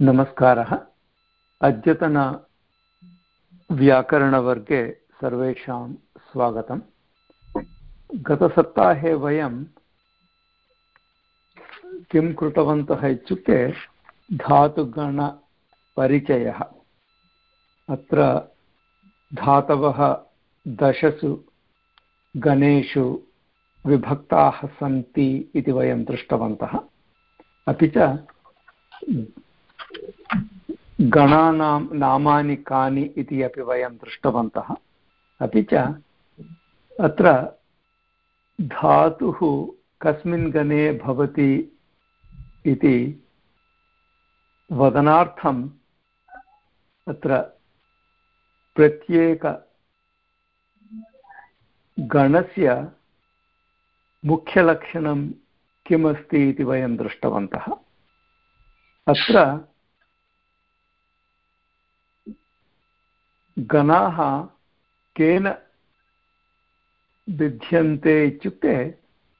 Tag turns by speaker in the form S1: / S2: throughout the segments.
S1: नमस्कारः। अद्यतनव्याकरणवर्गे सर्वेषां स्वागतम्। गतसप्ताहे वयं किं कृतवन्तः इत्युक्ते धातुगणपरिचयः। अत्र धातवः दशसु गणेषु विभक्ताः सन्ति इति वयं दृष्टवन्तः। अपि च गणानां नामानि कानि इति अपि वयं दृष्टवन्तः। अपि च अत्र धातुः कस्मिन् गणे भवति इति वदनार्थम् अत्र प्रत्येकगणस्य मुख्यलक्षणं किमस्ति इति वयं दृष्टवन्तः। अत्र गणाः केन भिद्यन्ते इत्युक्ते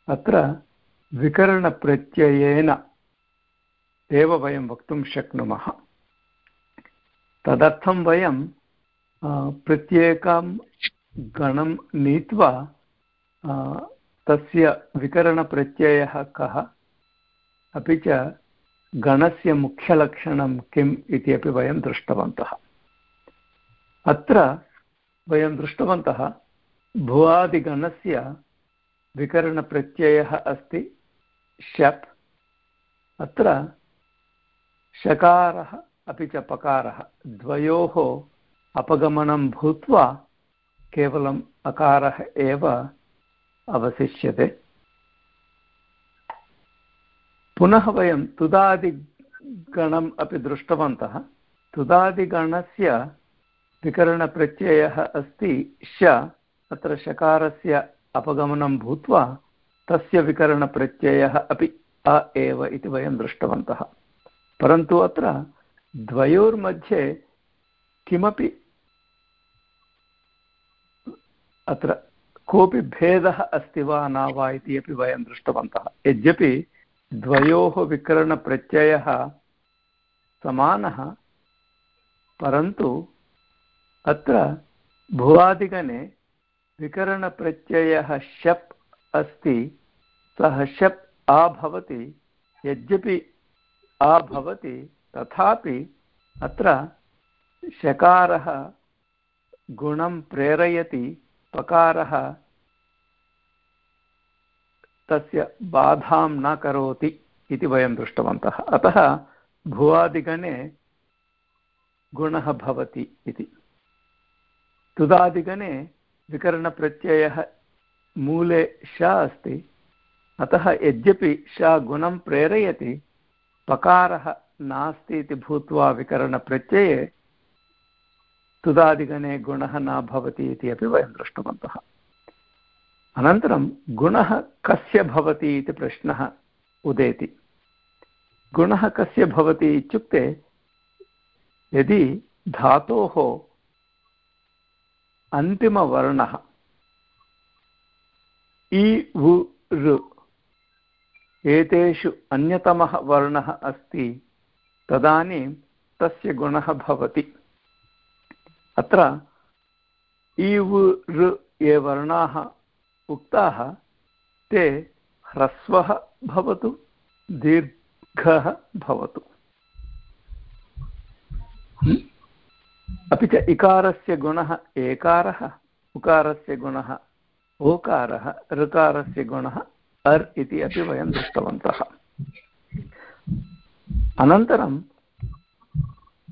S1: अत्र विकरणप्रत्ययेन एव वयं वक्तुं शक्नुमः। तदर्थं वयं प्रत्येकं गणं नीत्वा तस्य विकरणप्रत्ययः कः, अपि च गणस्य मुख्यलक्षणं किम् इति अपि वयं दृष्टवन्तः। अत्र वयं दृष्टवन्तः भुवादिगणस्य विकरणप्रत्ययः अस्ति, शप्। अत्र शकारः अपि च पकारः। द्वयोः अपगमनं भूत्वा केवलम् अकारः एव अवशिष्यते। पुनः वयं तुदादिगणम् अपि दृष्टवन्तः। तुदादिगणस्य विकरणप्रत्ययः अस्ति श, अत्र शकारस्य अपगमनं भूत्वा तस्य विकरणप्रत्ययः अपि अ एव इति वयं दृष्टवन्तः। परन्तु अत्र द्वयोर्मध्ये किमपि अत्र कोऽपि भेदः अस्ति वा न वा इति अपि वयं दृष्टवन्तः। यद्यपि द्वयोः विकरणप्रत्ययः समानः, परन्तु अत्र भुवादिगणे विकरणप्रत्ययः शप् अस्ति। सः शप् आ भवति यद्यपि आ भवति तथापि अत्र शकारः गुणं प्रेरयति, पकारः तस्य बाधां न करोति इति वयं दृष्टवन्तः। अतः भुवादिगणे गुणः भवति इति। तुदादिगणे विकरणप्रत्ययः मूले श अस्ति। अतः यद्यपि श गुणं प्रेरयति, पकारः नास्ति इति भूत्वा विकरणप्रत्यये तुदादिगणे गुणः न भवति इति अपि वयं दृष्टवन्तः। अनन्तरं गुणः कस्य भवति इति प्रश्नः उदेति। गुणः कस्य भवति इत्युक्ते यदि धातोः अन्तिमवर्णः इ, वु, ऋ। एतेषु अन्यतमः वर्णः अस्ति। तदानीं तस्य गुणः भवति। अत्र इ ऋ ये वर्णाः उक्ताः, ते ह्रस्वः भवतु, दीर्घः भवतु। अपि च इकारस्य गुणः एकारः, उकारस्य गुणः ओकारः, ऋकारस्य गुणः अर् इति अपि वयं दृष्टवन्तः। अनन्तरं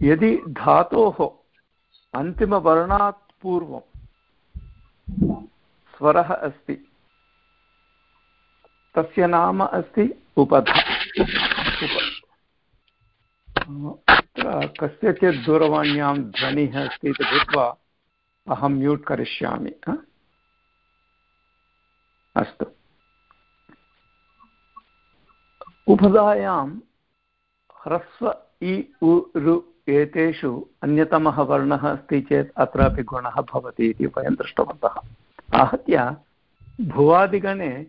S1: यदि धातोः अन्तिमवर्णात् पूर्वं स्वरः अस्ति, तस्य नाम अस्ति उपधा। अत्र कस्यचित् दूरवाण्यां ध्वनिः अस्ति इति कृत्वा अहं म्यूट् करिष्यामि अस्तु। उपधायां ह्रस्व इ उ रु एतेषु अन्यतमः वर्णः अस्ति चेत् अत्रापि गुणः भवति इति वयं दृष्टवन्तः। आहत्य भुवादिगणे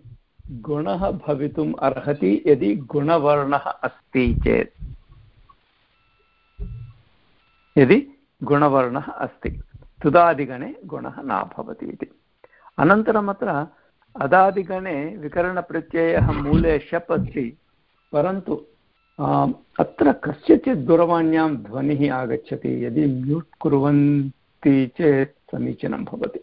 S1: गुणः भवितुम् अर्हति यदि गुणवर्णः अस्ति चेत्। यदि गुणवर्णः अस्ति, तुदादिगणे गुणः न भवति इति। अनन्तरम् अत्र अदादिगणे विकरणप्रत्ययः मूले शप् अस्ति, परन्तु अत्र कस्यचित् दूरवाण्यां ध्वनिः आगच्छति, यदि म्यूट् कुर्वन्ति चेत् समीचीनं भवति।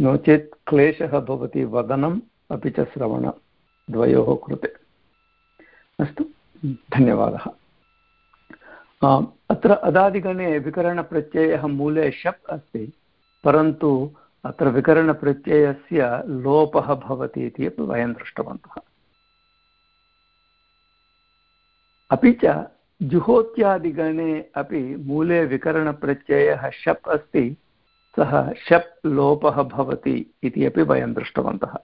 S1: नो चेत् क्लेशः भवति, वदनम् अपि च श्रवणद्वयोः कृते। अस्तु, धन्यवादः। अत्र अदादिगणे विकरणप्रत्ययः मूले शप् अस्ति, परन्तु अत्र विकरणप्रत्ययस्य लोपः भवति इति अपि वयं दृष्टवन्तः। अपि च जुहोत्यादिगणे अपि मूले विकरणप्रत्ययः शप् अस्ति, सः शप् लोपः भवति इति अपि वयं दृष्टवन्तः।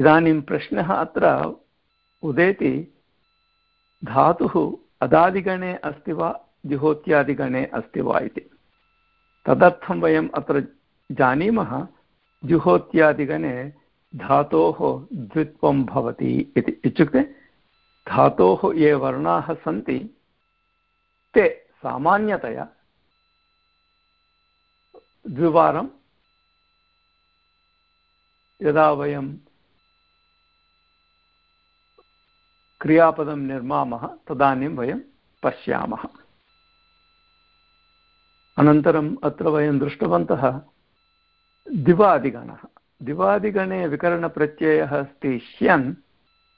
S1: इदानीं प्रश्नः अत्र उदेति, धातुः अदादिगणे अस्ति वा जुहोत्यादिगणे अस्ति वा इति। तदर्थं वयम् अत्र जानीमः, जुहोत्यादिगणे धातोः द्वित्वं भवति इति। इत्युक्ते धातोः ये वर्णाः सन्ति, ते सामान्यतया द्विवारं, यदा वयं क्रियापदं निर्मामः, तदानीं वयं पश्यामः। अनन्तरम् अत्र वयं दृष्टवन्तः दिवादिगणः। दिवादिगणे विकरणप्रत्ययः अस्ति ह्यन्।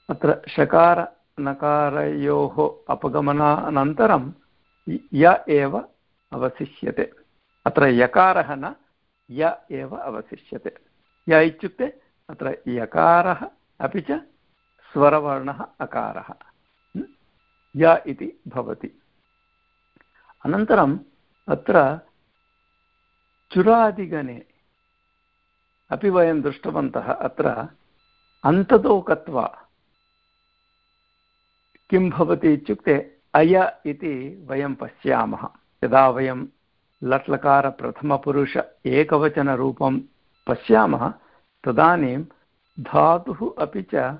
S1: अत्र शकारनकारयोः अपगमनानन्तरं य एव अवशिष्यते। अत्र यकारः न, य एव अवशिष्यते। य इत्युक्ते अत्र यकारः अपि च स्वरवर्णः अकारः। य इति भवति। अनन्तरम् अत्र चुरादिगणे अपि वयं दृष्टवन्तः, अत्र अन्ततो किं भवति इत्युक्ते अय इति वयं पश्यामः। यदा वयं लट्लकारप्रथमपुरुष एकवचनरूपं पश्यामः, तदानीं धातुः अपि च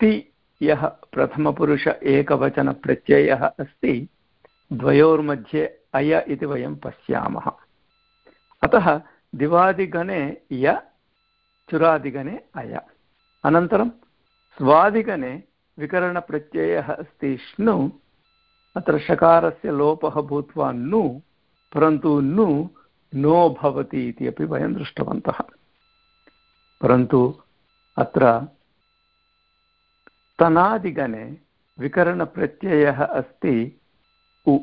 S1: ति यः प्रथमपुरुष एकवचनप्रत्ययः अस्ति, द्वयोर्मध्ये अय इति वयं पश्यामः। अतः दिवादिगणे य, चुरादिगणे अय। अनन्तरं स्वादिगणे विकरणप्रत्ययः अस्ति श्नु, अत्र शकारस्य लोपः भूत्वा नु, परन्तु नु नो भवति इति अपि वयं दृष्टवन्तः। परन्तु अत्र स्तनादिगणे विकरणप्रत्ययः अस्ति उ।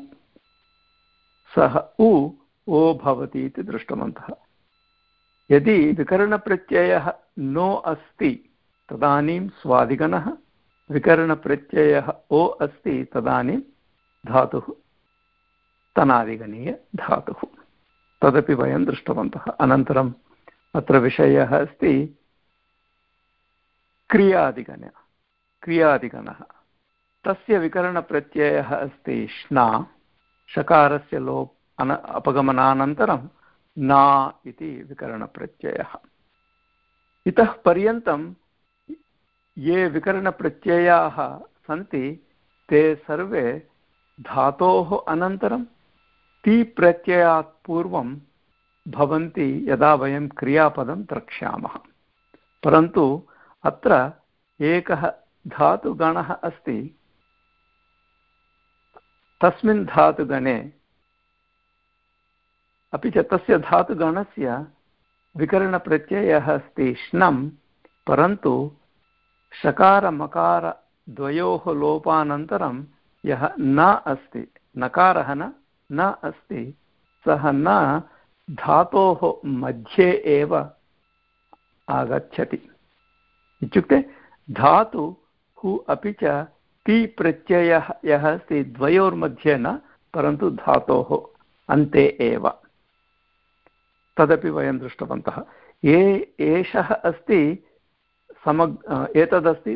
S1: सः उ ओ भवति इति दृष्टवन्तः। यदि विकरणप्रत्ययः नो अस्ति, तदानीं स्वादिगणः। विकरणप्रत्ययः ओ अस्ति, तदानीं धातुः। तनादिगणीयधातुः तदपि वयं दृष्टवन्तः। अनन्तरम् अत्र विषयः अस्ति क्रियादिगण क्रियादिगणः। तस्य विकरणप्रत्ययः अस्ति श्ना। शकारस्य लोप् अन अपगमनानन्तरं ना इति विकरणप्रत्ययः। इतः पर्यन्तं ये विकरणप्रत्ययाः सन्ति, ते सर्वे धातोः अनन्तरं ति प्रत्ययात् पूर्वं भवन्ति यदा वयं क्रियापदं द्रक्ष्यामः। परन्तु अत्र एकः धातुगणः अस्ति। तस्मिन् धातुगणे अपि च तस्य धातुगणस्य विकरणप्रत्ययः अस्ति श्नं परन्तु शकारमकारद्वयोः लोपानन्तरं यः न अस्ति, नकारः न न अस्ति, सः न धातोः मध्ये एव आगच्छति। इत्युक्ते धातुः अपि च ति प्रत्ययः यः अस्ति द्वयोर्मध्ये न परन्तु धातोः अन्ते एव। तदपि वयं दृष्टवन्तः। ये, एषः अस्ति समग् एतदस्ति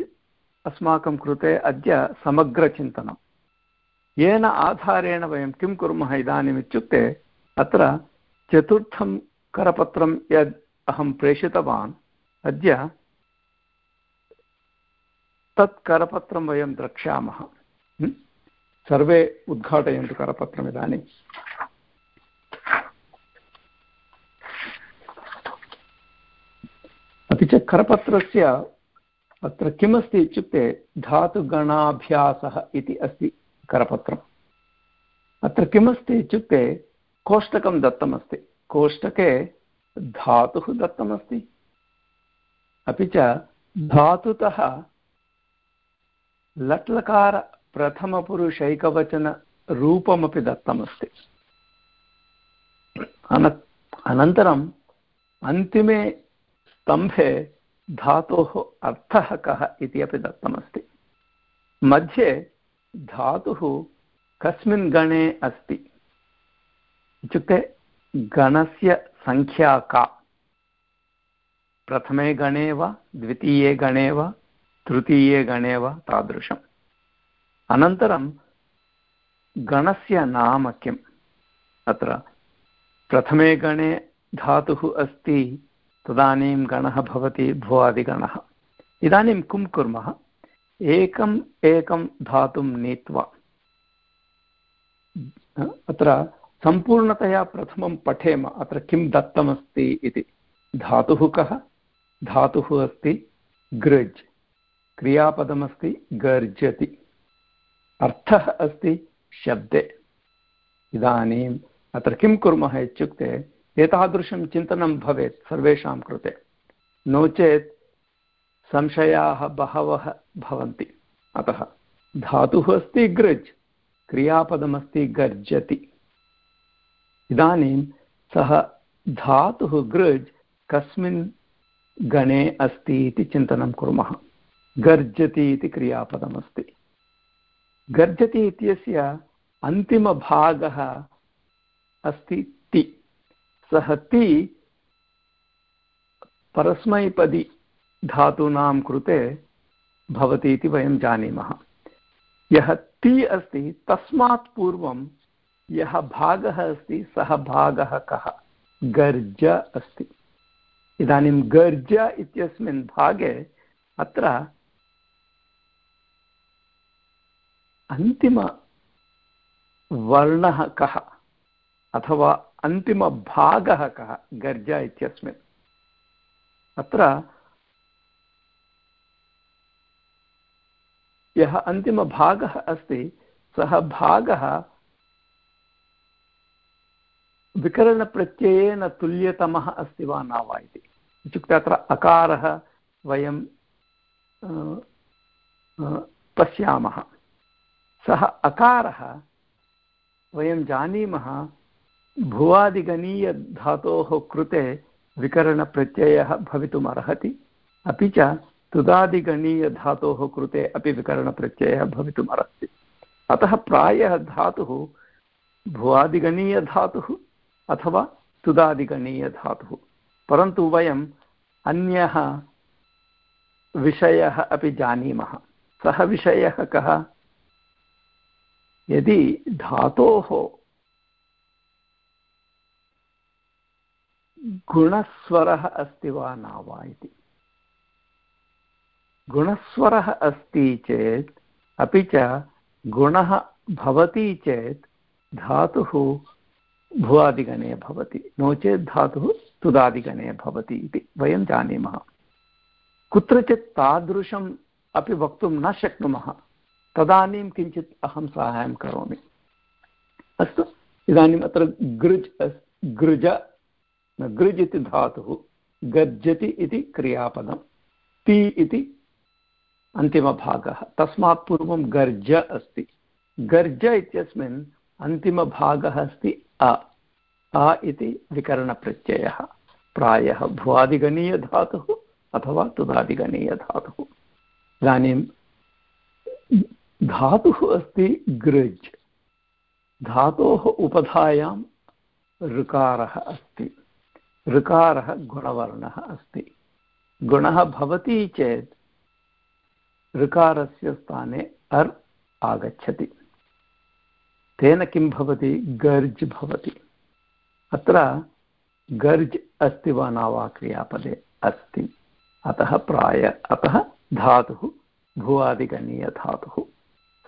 S1: अस्माकं कृते अद्य समग्रचिन्तनं येन आधारेण वयं किं कुर्मः इदानीम् इत्युक्ते अत्र चतुर्थं करपत्रं यद् अहं प्रेषितवान्, अद्य तत् करपत्रं वयं द्रक्ष्यामः। सर्वे उद्घाटयन्तु करपत्रम् इदानीं। अपि च करपत्रस्य अत्र किमस्ति इत्युक्ते धातुगणाभ्यासः इति अस्ति करपत्रम्। अत्र किमस्ति इत्युक्ते कोष्टकं दत्तमस्ति। कोष्टके धातुः दत्तमस्ति। अपि च धातुतः लट्लकारप्रथमपुरुषैकवचनरूपमपि दत्तमस्ति। अन अनन्तरम् अन्तिमे स्तम्भे धातोः अर्थः कः इति अपि दत्तमस्ति। मध्ये धातुः कस्मिन् गणे अस्ति। इत्युक्ते गणस्य सङ्ख्या का? प्रथमे गणे वा, द्वितीये गणे वा? तृतीये गणे वा तादृशम्। अनन्तरं गणस्य नाम किम्? अत्र प्रथमे गणे धातुः अस्ति, तदानीं गणः भवति भुवादिगणः। इदानीं किं कुर्मः? एकम् एकं धातुं नीत्वा। अत्र सम्पूर्णतया प्रथमं पठेम, अत्र किं दत्तमस्ति इति। धातुः कः? धातुः अस्ति गृज् क्रियापदमस्ति गर्जति। अर्थः अस्ति शब्दे। इदानीम् अत्र किं कुर्मः इत्युक्ते एतादृशं चिन्तनं भवेत् सर्वेषां कृते। नो चेत् संशयाः बहवः भवन्ति। अतः धातुः अस्ति गृज्, क्रियापदमस्ति गर्जति। इदानीं सः धातुः गृज् कस्मिन् गणे अस्ति इति चिन्तनं कुर्मः। गर्जति इति क्रियापदमस्ति। गर्जति इत्यस्य अन्तिमभागः अस्ति ति। सः ति परस्मैपदी धातूनां कृते भवति इति वयं जानीमः। यः ति अस्ति, तस्मात् पूर्वं यः भागः अस्ति, सः भागः कः? गर्ज अस्ति। इदानीं गर्ज इत्यस्मिन् भागे अत्र अन्तिमवर्णः कः? अथवा अन्तिमभागः कः? गर्ज इत्यस्मिन्। अत्र यः अन्तिमभागः अस्ति, सः भागः विकरणप्रत्ययेन तुल्यतमः अस्ति वा न वा इति। इत्युक्ते अत्र अकारः वयं पश्यामः। सः अकारः। वयं जानीमः भुवादिगणीयधातोः कृते विकरणप्रत्ययः भवितुम् अर्हति अपि च तुदादिगणीयधातोः कृते अपि विकरणप्रत्ययः भवितुम् अर्हति अतः प्रायः धातुः भुवादिगणीयधातुः अथवा तुदादिगणीयधातुः। परन्तु वयम् अन्यः विषयः अपि जानीमः। सः विषयः कः? यदि धातोः गुणस्वरः अस्ति वा न वा इति। गुणस्वरः अस्ति चेत्, अपि च गुणः भवति चेत् धातुः भुवादिगणे भवति, नो चेत् धातुः तुदादिगणे भवति इति वयं जानीमः। कुत्रचित् तादृशम् अपि वक्तुं न शक्नुमः। तदानीं किञ्चित् अहं साहाय्यं करोमि। अस्तु, इदानीम् अत्र गृज् गृज गृज् इति धातुः गर्जति इति क्रियापदं, ति इति अन्तिमभागः। तस्मात् पूर्वं गर्ज अस्ति। गर्ज इत्यस्मिन् अन्तिमभागः अस्ति अ। अ इति विकरणप्रत्ययः। प्रायः भुवादिगणीयधातुः अथवा तुदादिगणीयधातुः। इदानीं धातुः अस्ति गृज् धातोः उपधायां ऋकारः अस्ति। ऋकारः गुणवर्णः अस्ति। गुणः भवति चेत् ऋकारस्य स्थाने अर् आगच्छति। तेन किं भवति? गर्ज् भवति। अत्र गर्ज् अस्ति वा न वा क्रियापदे अस्ति। अतः प्राय, अतः धातुः, भुवादिगणीयधातुः।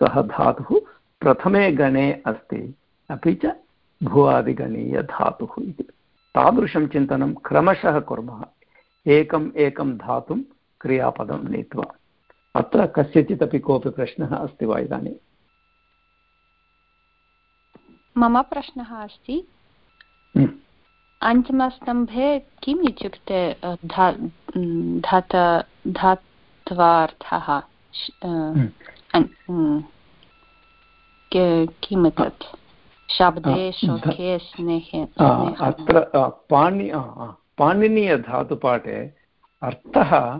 S1: सः धातुः प्रथमे गणे अस्ति अपि च भुवादिगणीयधातुः इति। तादृशं चिन्तनं क्रमशः कुर्मः। एकम् एकं धातुं क्रियापदं नीत्वा। अत्र कस्यचित् अपि कोऽपि प्रश्नः अस्ति वा इदानीं?
S2: मम प्रश्नः अस्ति। हम्म। अञ्चमस्तम्भे किम् इत्युक्ते धात धात्वार्थः। किम् एतत् शब्दे शोके स्नेहे
S1: अत्र पाणि पाणिनीयधातुपाठे अर्थः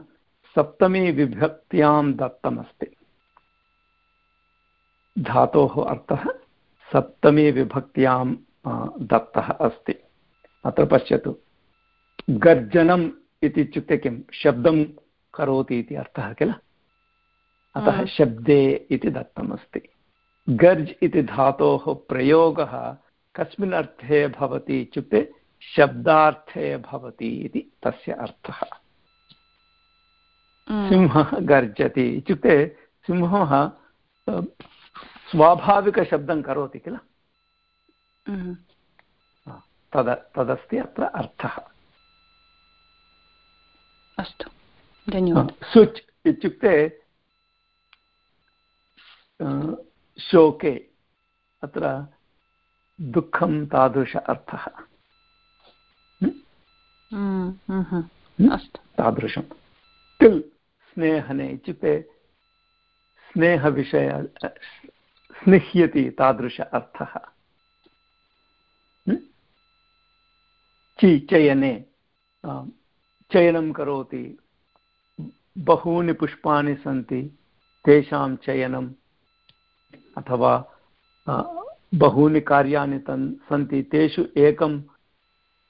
S1: सप्तमी विभक्त्यां दत्तमस्ति। धातोः अर्थः सप्तमी विभक्त्यां दत्तः अस्ति। अत्र पश्यतु। गर्जनम् इति इत्युक्ते किं? शब्दं करोति इति अर्थः किल? अतः शब्दे इति दत्तमस्ति। गर्ज् इति धातोः प्रयोगः कस्मिन् अर्थे भवति इत्युक्ते शब्दार्थे भवति इति तस्य अर्थः। सिंहः गर्जति इत्युक्ते सिंहः स्वाभाविकशब्दं करोति किल? तद तदस्ति अत्र अर्थः।
S2: अस्तु धन्यवादः।
S1: सुच् इत्युक्ते शोके अत्र दुःखं तादृश अर्थः। तादृशं। तिल् स्नेहने इत्युक्ते स्नेहविषय स्निह्यति तादृश अर्थः। चि चयने चयनं करोति। बहूनि पुष्पाणि सन्ति तेषां चयनं अथवा बहूनि कार्याणि तन्, सन्ति, तेषु एकं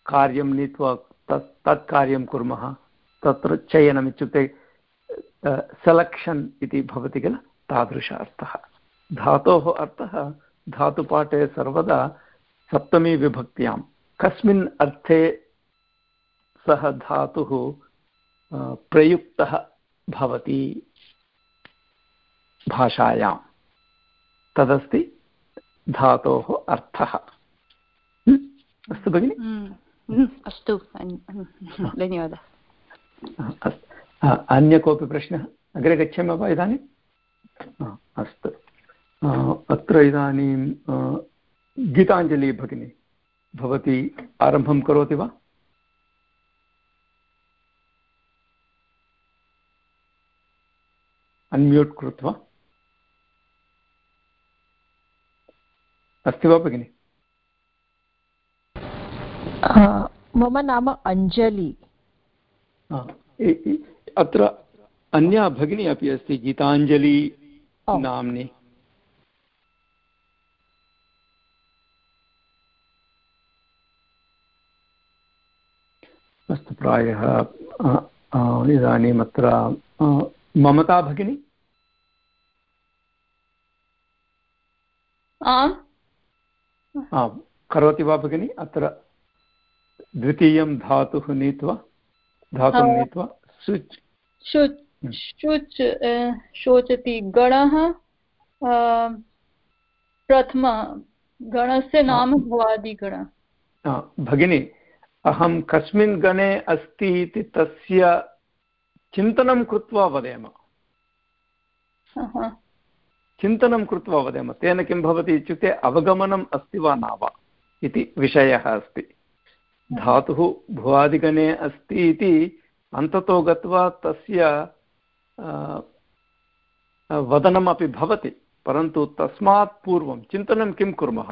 S1: कार्यं नीत्वा तत् तत् कार्यं कुर्मः, तत्र चयनम् इत्युक्ते सेलक्षन् इति भवति किल? तादृश अर्थः। धातोः अर्थः, धातुपाठे सर्वदा सप्तमी विभक्त्यां। कस्मिन् अर्थे सः धातुः प्रयुक्तः भवति भाषायां। तदस्ति धातोः अर्थः। अस्तु भगिनि?
S2: अस्तु धन्यवादः।
S1: अस्तु अन्य कोऽपि प्रश्नः? अग्रे गच्छामः वा इदानीम् अस्तु। अत्र इदानीं गीताञ्जलि भगिनी भवती आरम्भं करोति वा? अन्म्यूट् कृत्वा। अस्ति वा भगिनि?
S3: मम नाम अञ्जलि।
S1: अत्र अन्या भगिनी अपि अस्ति गीताञ्जलि नाम्नि। अस्तु प्रायः इदानीम् अत्र ममता भगिनी? करोति वा भगिनि? अत्र द्वितीयं धातुः नीत्वा धातुं नीत्वा शुच्
S4: शुच् शुच् शोचति गणः प्रथम गणस्य नाम भवादिगण।
S1: भगिनी अहं कस्मिन् गणे अस्ति इति तस्य चिन्तनं कृत्वा वदेम। चिन्तनं कृत्वा वदेम तेन किं भवति इत्युक्ते अवगमनम् अस्ति वा न वा इति विषयः अस्ति। धातुः भुवादिगणे अस्ति इति अन्ततो गत्वा तस्य वदनमपि भवति परन्तु तस्मात् पूर्वं चिन्तनं किं कुर्मः?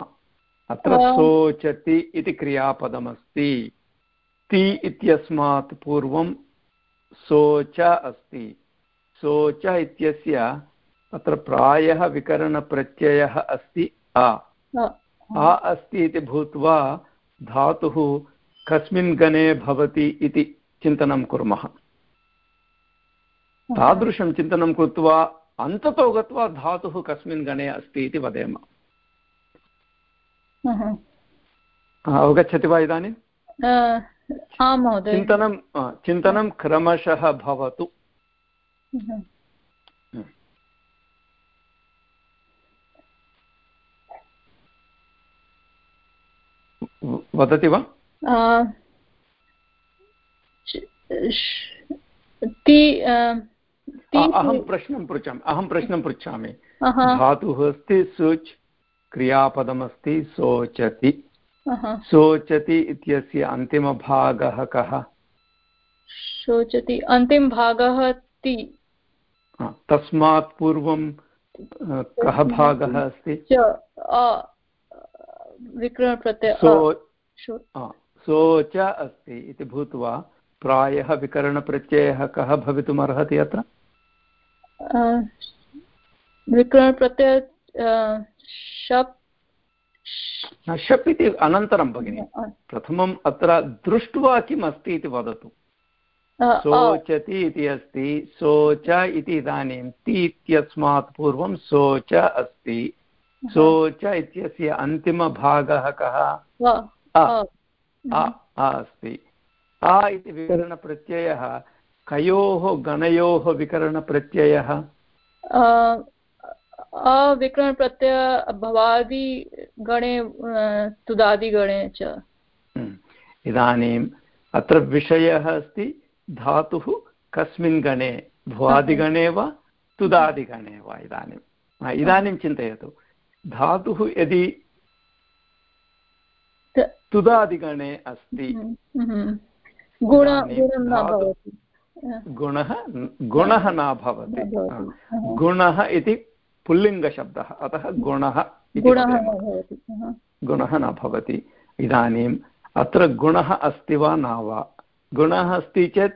S1: अत्र सोचति इति क्रियापदमस्ति। ति इत्यस्मात् पूर्वं सोच अस्ति। सोच इत्यस्य अत्र प्रायः विकरणप्रत्ययः अस्ति आ। आ अस्ति इति भूत्वा धातुः कस्मिन् गणे भवति इति चिन्तनं कुर्मः। तादृशं चिन्तनं कृत्वा अन्ततो गत्वा धातुः कस्मिन् गणे अस्ति इति वदेम। अवगच्छति वा इदानीं? चिन्तनं चिन्तनं क्रमशः भवतु। वदति वा? अहं प्रश्नं पृच्छामि अहं प्रश्नं पृच्छामि। धातुः अस्ति सुच् क्रियापदमस्ति सोचति। सोचति इत्यस्य अन्तिमभागः कः?
S4: शोचति अन्तिमभागः ति।
S1: तस्मात् पूर्वं कः भागः अस्ति?
S4: च अ विकरणप्रत्यय अ,
S1: सो
S4: शो-
S1: हा, सो च अस्ति इति भूत्वा प्रायः विकरणप्रत्ययः कः भवितुमर्हति अत्र?
S4: अ, विकरणप्रत्यय शप्
S1: न, शप् इति अनन्तरं भगिनि। प्रथमम् अत्र दृष्ट्वा किम् अस्ति इति वदतु। सोचति इति अस्ति सोच इति इदानीं ति इत्यस्मात् पूर्वं सोच अस्ति। सोच इत्यस्य अन्तिमभागः कः? अस्ति। आ इति विकरणप्रत्ययः। कयोः गणयोः विकरणप्रत्ययः?
S4: अविकरणप्रत्यय भवादिगणे तुदादिगणे च।
S1: हम्म। इदानीम् अत्र विषयः अस्ति धातुः कस्मिन् गणे भुवादिगणे वा तुदादिगणे वा इदानीं हा, इदानीं चिन्तयतु। धातुः यदि तुदादिगणे अस्ति।
S4: हम्म, हम्म। गुण गुणं न भवति।
S1: गुणः इति पुल्लिङ्गशब्दः अतः गुणः
S4: गुणः न भवति।
S1: इदानीम् अत्र गुणः अस्ति वा न वा? गुणः अस्ति चेत्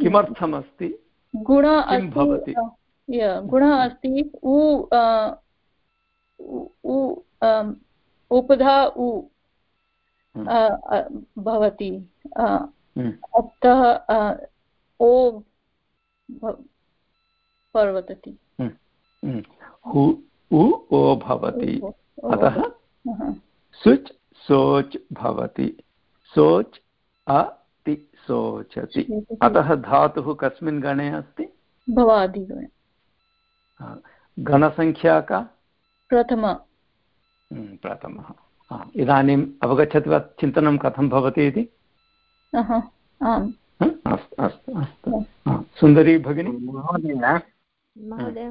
S1: किमर्थमस्ति?
S4: गुण
S1: किं भवति?
S4: अस्ति य, गुणः अस्ति उ उपधा उ
S1: हम्म।
S4: भवति।
S1: हम्म,
S4: अतः ओ पर्वतति।
S1: हम्म, हम्म। हु उ ओ भवति। अतः सुच् सोच् भवति। सोच् अति सोचति। अतः धातुः कस्मिन् गणे अस्ति?
S4: भवादिगणे।
S1: गणसङ्ख्या का?
S4: प्रथम।
S1: हम्म, प्रथमः। इदानीम् अवगच्छति वा? चिन्तनं कथं भवति इति?
S4: अह, आम्।
S1: हा, अस्तु अस्तु अस्तु। सुन्दरी भगिनी?
S5: महोदय।
S3: महोदय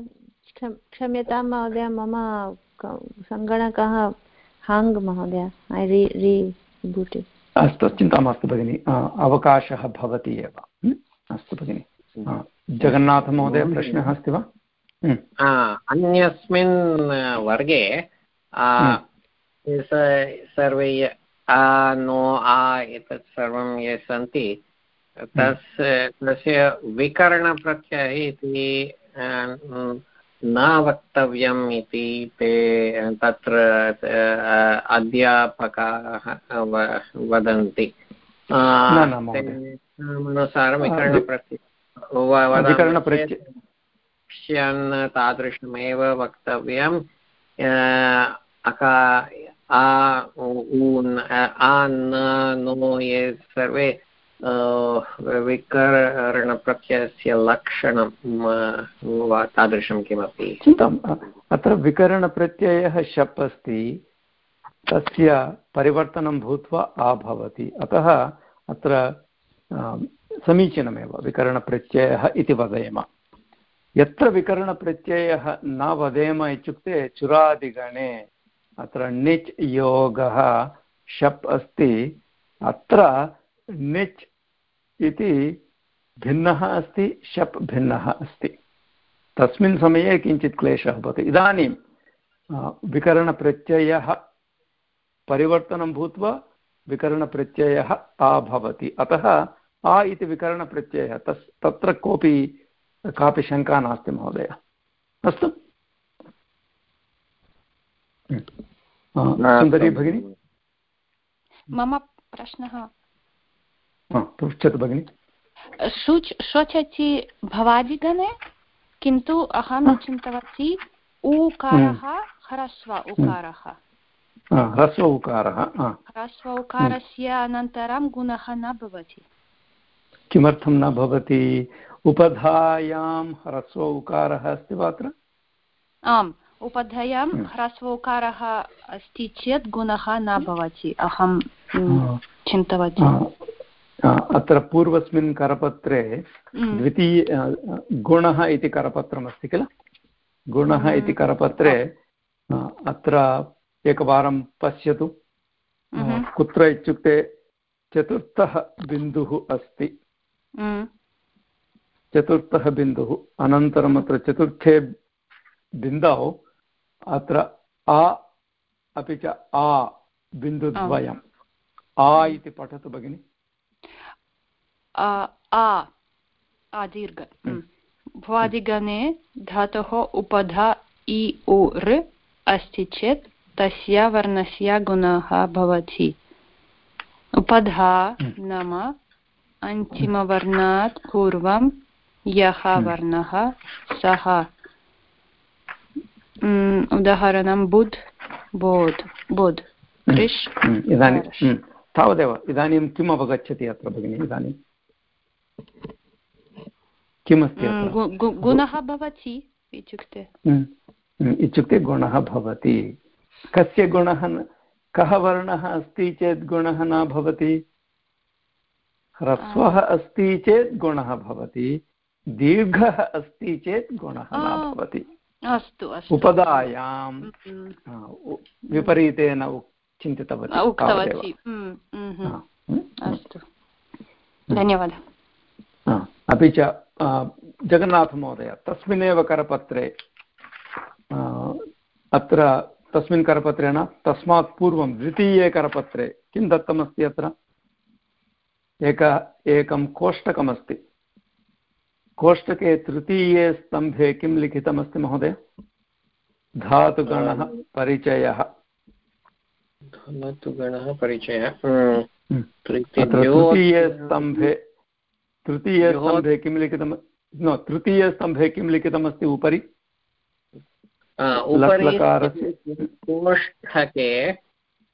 S3: क्षम- क्षम्यतां महोदय मम सङ्गणकः हाङ्ग् महोदय। ऐ री रीबूटेड्
S1: अस्तु चिन्ता मास्तु भगिनि। अवकाशः भवति एव। अस्तु भगिनि। जगन्नाथमहोदय प्रश्नः अस्ति वा?
S5: अन्यस्मिन् वर्गे सर्वे आ नो आ एतत् सर्वं ये सन्ति तस्य तस्य विकरणप्रत्ययः इति न- वक्तव्यम् इति ते तत्र अध्यापकाः वदन्ति। विकरणप्रत्यय तादृशमेव वक्तव्यम् अका आ उ न- आ न ये सर्वे विकरणप्रत्ययस्य लक्षणं वा तादृशं किमपि
S1: चिन्ताम् अत्र विकरणप्रत्ययः शप् अस्ति, तस्य परिवर्तनं भूत्वा आ अतः अत्र समीचीनमेव विकरणप्रत्ययः इति वदेम। यत्र विकरणप्रत्ययः न वदेम इत्युक्ते चुरादिगणे अत्र णिच् योगः शप् अस्ति। अत्र णिच् इति भिन्नः अस्ति, शप् भिन्नः अस्ति। तस्मिन् समये किञ्चित् क्लेशः भवति। इदानीं विकरणप्रत्ययः परिवर्तनं भूत्वा विकरणप्रत्ययः आ भवति। अतः आ इति विकरणप्रत्ययः तस्, तत्र कोऽपि कापि शङ्का नास्ति, महोदय। अस्तु। सुन्दरी भगिनी?
S2: मम प्रश्नः.
S1: हा, पृच्छतु भगिनि.
S2: शुच् शोचति भवादिगणे किन्तु अहं चिन्तवती ऊकारः ह्रस्व उकारः.
S1: ह्रस्व उकारः
S2: ह्रस्व उकारस्य अनन्तरं गुणः न भवति.
S1: किमर्थं न भवति? उपधायां ह्रस्व उकारः अस्ति वा अत्र?
S2: आम् उपधयां। ह्रस्व उकारः अस्ति चेत् गुणः न भवति अहं चिन्तवती
S1: अत्र पूर्वस्मिन् करपत्रे। द्वितीय गुणः इति करपत्रमस्ति किल? गुणः इति करपत्रे अत्र एकवारं पश्यतु। कुत्र इत्युक्ते चतुर्थः बिन्दुः अस्ति। चतुर्थः बिन्दुः। अनन्तरम् अत्र चतुर्थे बिन्दौ अत्र आ अपि च आ बिन्दुद्वयम्। आ इति पठतु भगिनि।
S2: आ दीर्घ भ्वादिगणे धातोः उपधा इ उ अस्ति चेत् तस्य वर्णस्य गुणः भवति। उपधा नाम अन्तिमवर्णात् पूर्वं यः वर्णः सः। उदाहरणं बुध् बोध् बुध् कृष्
S1: इदानीं तावदेव इदानीं किम् अवगच्छति अत्र भगिनि इदानीं? किमस्ति
S2: गुणः भवति इत्युक्ते।
S1: इत्युक्ते गुणः भवति। कस्य गुणः कः वर्णः अस्ति चेत् गुणः न भवति? ह्रस्वः अस्ति चेत् गुणः भवति। दीर्घः अस्ति चेत् गुणः न भवति।
S2: अस्तु
S1: उपदायां विपरीतेन चिन्तितवती
S2: उक्तवती। अस्तु। धन्यवादः।
S1: अपि च जगन्नाथमहोदय तस्मिन्नेव करपत्रे अत्र तस्मिन् करपत्रे न तस्मात् पूर्वं द्वितीये करपत्रे किं दत्तमस्ति अत्र? एक एकं कोष्टकमस्ति। कोष्टके तृतीये स्तम्भे किं लिखितमस्ति महोदय? धातुगणः परिचयः।
S5: धातुगणः परिचयः।
S1: तृतीये स्तम्भे तृतीयस्तम्भे किं लिखितं न तृतीयस्तम्भे किं लिखितमस्ति उपरि?
S5: कोष्ठके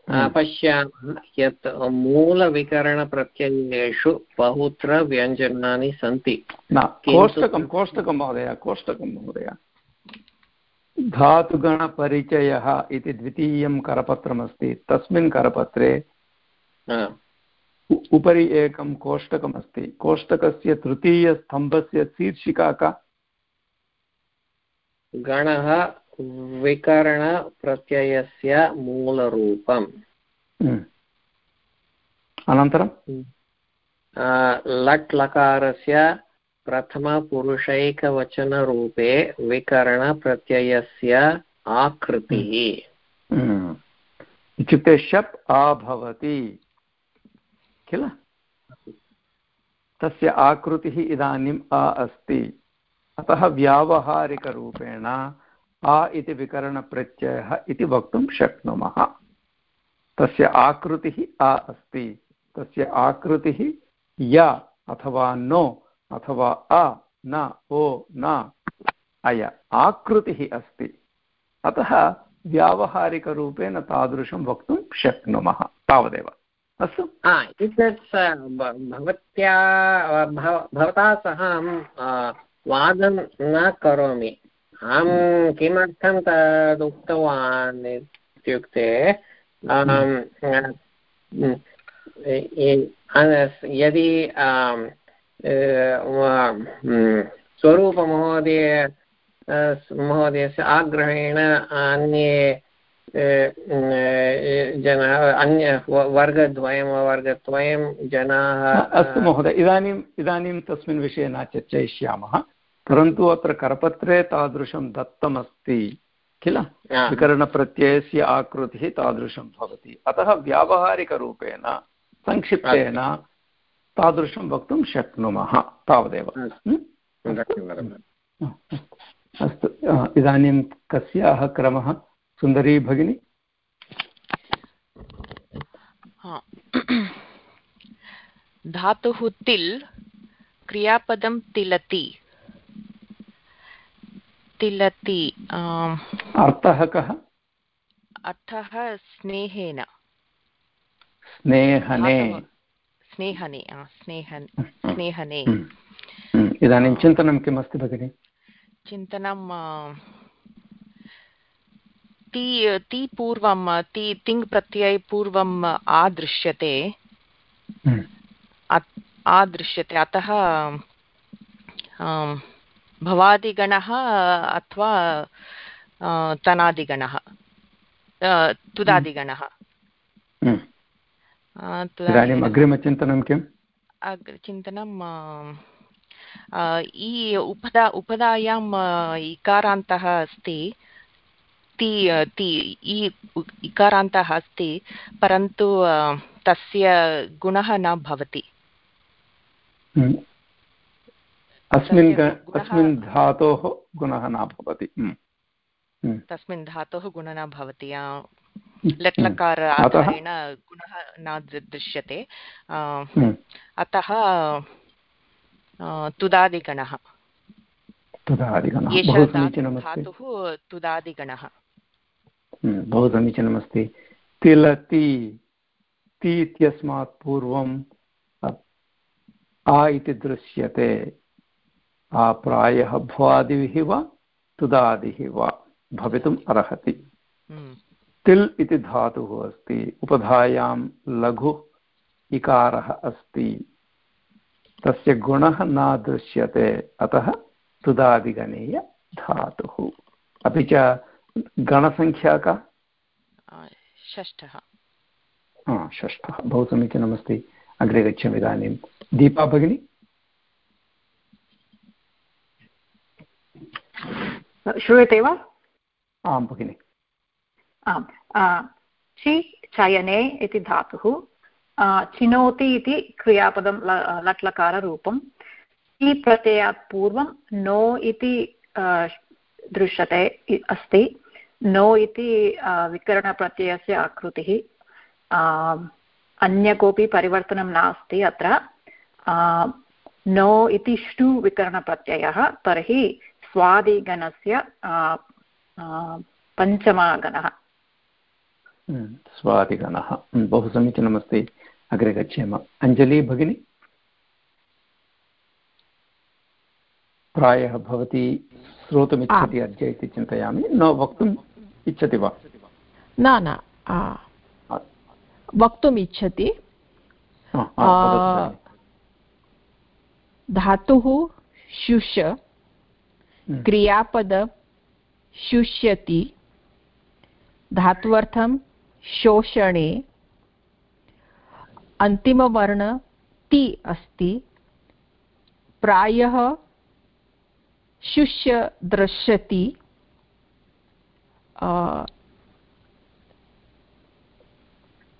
S5: पश्यामः यत् मूलविकरणप्रत्ययेषु बहुत्र व्यञ्जनानि सन्ति
S1: कोष्टकं कोष्टकं महोदय कोष्टकं महोदय। धातुगणपरिचयः इति द्वितीयं करपत्रमस्ति। तस्मिन् करपत्रे उपरि एकं कोष्टकमस्ति। कोष्टकस्य तृतीयस्तम्भस्य शीर्षिका का?
S5: गणः विकरणप्रत्ययस्य मूलरूपम्।
S1: अनन्तरं
S5: लट् लकारस्य प्रथमपुरुषैकवचनरूपे विकरणप्रत्ययस्य आकृतिः।
S1: इत्युक्ते शप् आभवति किल तस्य आकृतिः इदानीम् अ अस्ति अतः व्यावहारिकरूपेण आ इति विकरणप्रत्ययः इति वक्तुं शक्नुमः। तस्य आकृतिः आ अस्ति। तस्य आकृतिः य अथवा नो अथवा अ, न, ओ, न, अय आकृतिः अस्ति। अतः व्यावहारिकरूपेण तादृशं वक्तुं शक्नुमः। तावदेव। अस्तु।
S5: भवत्या भवता सह अहं वादं न करोमि। अहं किमर्थं तद् उक्तवान् इत्युक्ते यदि स्वरूपमहोदय महोदयस्य आग्रहेण अन्ये जनाः अन्य वर्गद्वयं वर्गद्वयं जनाः
S1: अस्तु महोदय इदानीम् इदानीं तस्मिन् विषये न चर्चयिष्यामः। परन्तु अत्र करपत्रे तादृशं दत्तमस्ति किल? विकरणप्रत्ययस्य आकृतिः तादृशं भवति। अतः व्यावहारिकरूपेण संक्षिप्तेन तादृशं वक्तुं शक्नुमः तावदेव। अस्तु। इदानीं कस्याः क्रमः? सुन्दरी भगिनी?
S6: धातुः तिल् क्रियापदं तिलति। तिलति
S1: अर्थः कः?
S6: अर्थः स्नेहेन।
S1: स्नेहने।
S6: स्नेहने स्नेहन् स्नेहने।
S1: इदानीं चिन्तनं किमस्ति भगिनि?
S6: चिन्तनं ति ति पूर्वं ति तिङ् प्रत्यये पूर्वम् आदृश्यते। आदृश्यते। अतः भवादिगणः अथवा तनादिगणः अ, तुदादिगणः।
S1: हम्म। इदानीम् अग्रिमचिन्तनं किम्?
S6: अग्- चिन्तनं अ, इ उपदा उपदायां अ, इकारान्तः अस्ति। ति ति इ इकारान्तः अस्ति परन्तु तस्य गुणः न भवति।
S1: हम्म। अस्मिन् अस्मिन् धातोः गुणः न भवति।
S6: तस्मिन् धातोः गुणः न भवति। लट् लकार
S1: अतः
S6: आधारेण गुणः न दृश्यते। अतः तुदादिगणः। धातुः तुदादिगणः।
S1: बहु समीचीनमस्ति तिलति ति इत्यस्मात् पूर्वम् आ इति दृश्यते। प्रायः भ्वादिभिः वा तुदादिः वा भवितुम् अर्हति।
S6: हम्म,
S1: तिल् इति धातुः अस्ति उपधायां लघु इकारः अस्ति। तस्य गुणः न दृश्यते अतः तुदादिगणीय धातुः अपि च गणसङ्ख्या का?
S6: षष्ठः।
S1: षष्ठः। बहु समीचीनमस्ति। अग्रे गच्छामि इदानीं। दीपा भगिनी?
S7: श्रूयते वा?
S1: आं भगिनि।
S7: आम्। चि चयने इति धातुः चिनोति इति क्रियापदं लट्लकाररूपं इ प्रत्ययात् पूर्वं नो इति दृश्यते अस्ति नो इति विकरणप्रत्ययस्य आकृतिः अन्य कोऽपि परिवर्तनं नास्ति अत्र नो इति ष्टु विकरणप्रत्ययः तर्हि स्वादिगणस्य पञ्चमगणः।
S1: हम्म, स्वादिगणः। हम्म, बहु समीचीनमस्ति। अग्रे गच्छेम। अञ्जलि भगिनी? प्रायः भवती श्रोतुमिच्छति अद्य इति चिन्तयामि। न वक्तुम् इच्छति वा?
S8: न न वक्तुम् इच्छति। धातुः शुष् क्रियापद शुष्यति धात्वर्थं शोषणे अन्तिमवर्ण ति अस्ति प्रायः शुष्य दृश्यति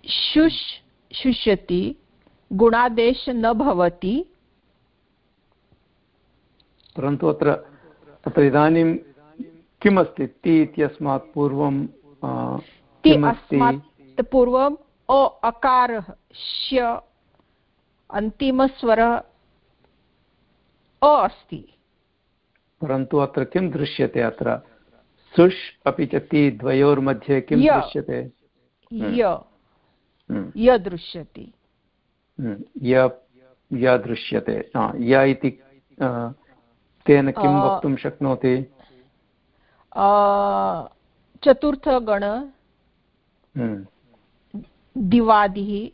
S8: शुष् शुष्यति गुणादेश न भवति।
S1: परन्तु अत्र अत्र इदानीं किमस्ति? ति इत्यस्मात् पूर्वं किमस्ति?
S8: पूर्वम् अ अकारः स्य अन्तिमस्वरः अ अस्ति।
S1: परन्तु अत्र किं दृश्यते अत्र? सुष् अपि च ति द्वयोर्मध्ये किं दृश्यते? हम्म।
S8: य।
S1: हम्म,
S8: य दृश्यति।
S1: हम्म, य य दृश्यते। य इति तेन किं वक्तुं शक्नोति?
S8: चतुर्थगण
S1: हम्म,
S8: दिवादिः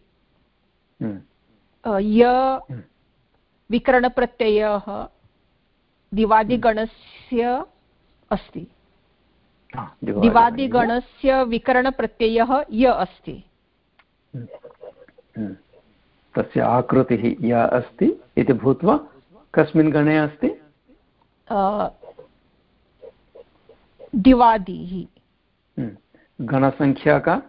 S1: हम्म,
S8: य
S1: हम्म।
S8: विकरणप्रत्ययः दिवादिगणस्य अस्ति। दिवादिगणस्य। विकरणप्रत्ययः य अस्ति।
S1: तस्य आकृतिः य अस्ति इति भूत्वा कस्मिन् गणे अस्ति?
S8: दिवादिः।
S1: हम्म, गणसङ्ख्या का?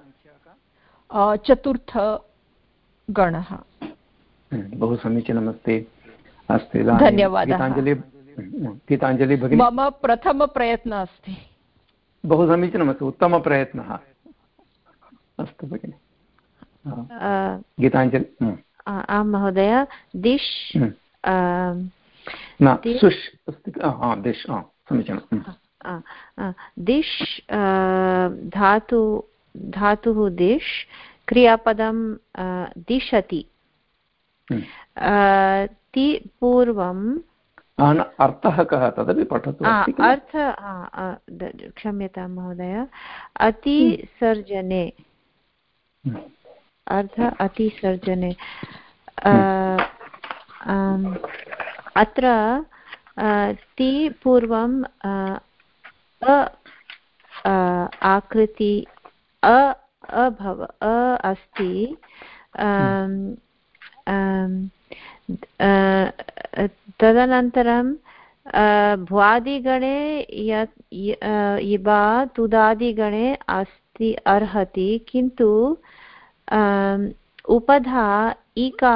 S8: अ, चतुर्थगणः
S1: हम्म, बहु समीचीनमस्ति अस्तु।
S8: धन्यवादः।
S1: गीताञ्जलि हम्म, गीताञ्जलि भगिनी।
S8: मम प्रथमप्रयत्नः अस्ति।
S1: बहु समीचीनमस्ति उत्तमप्रयत्नः अस्तु भगिनि। गीताञ्जलि हम्म,
S3: आं महोदय। दिश्
S1: हम्म।
S3: अ,
S1: न सुष् अस्ति हा, हा दिश् समीचीनं हम्म,
S3: दिश् धातु धातुः दिश् क्रियापदं दिशति।
S1: हम्म।
S3: ति पूर्वं
S1: अर्थः कः तदपि पठतु?
S3: अर्थ क्षम्यतां महोदय। अतिसर्जने
S1: हम्म,
S3: अर्थ अतिसर्जने अत्र ति पूर्वं अ, आकृति अ अभव अ अस्ति अ, तदनन्तरं भ्वादिगणे यत् इबा तुदादिगणे अस्ति अर्हति किन्तु उपधा इका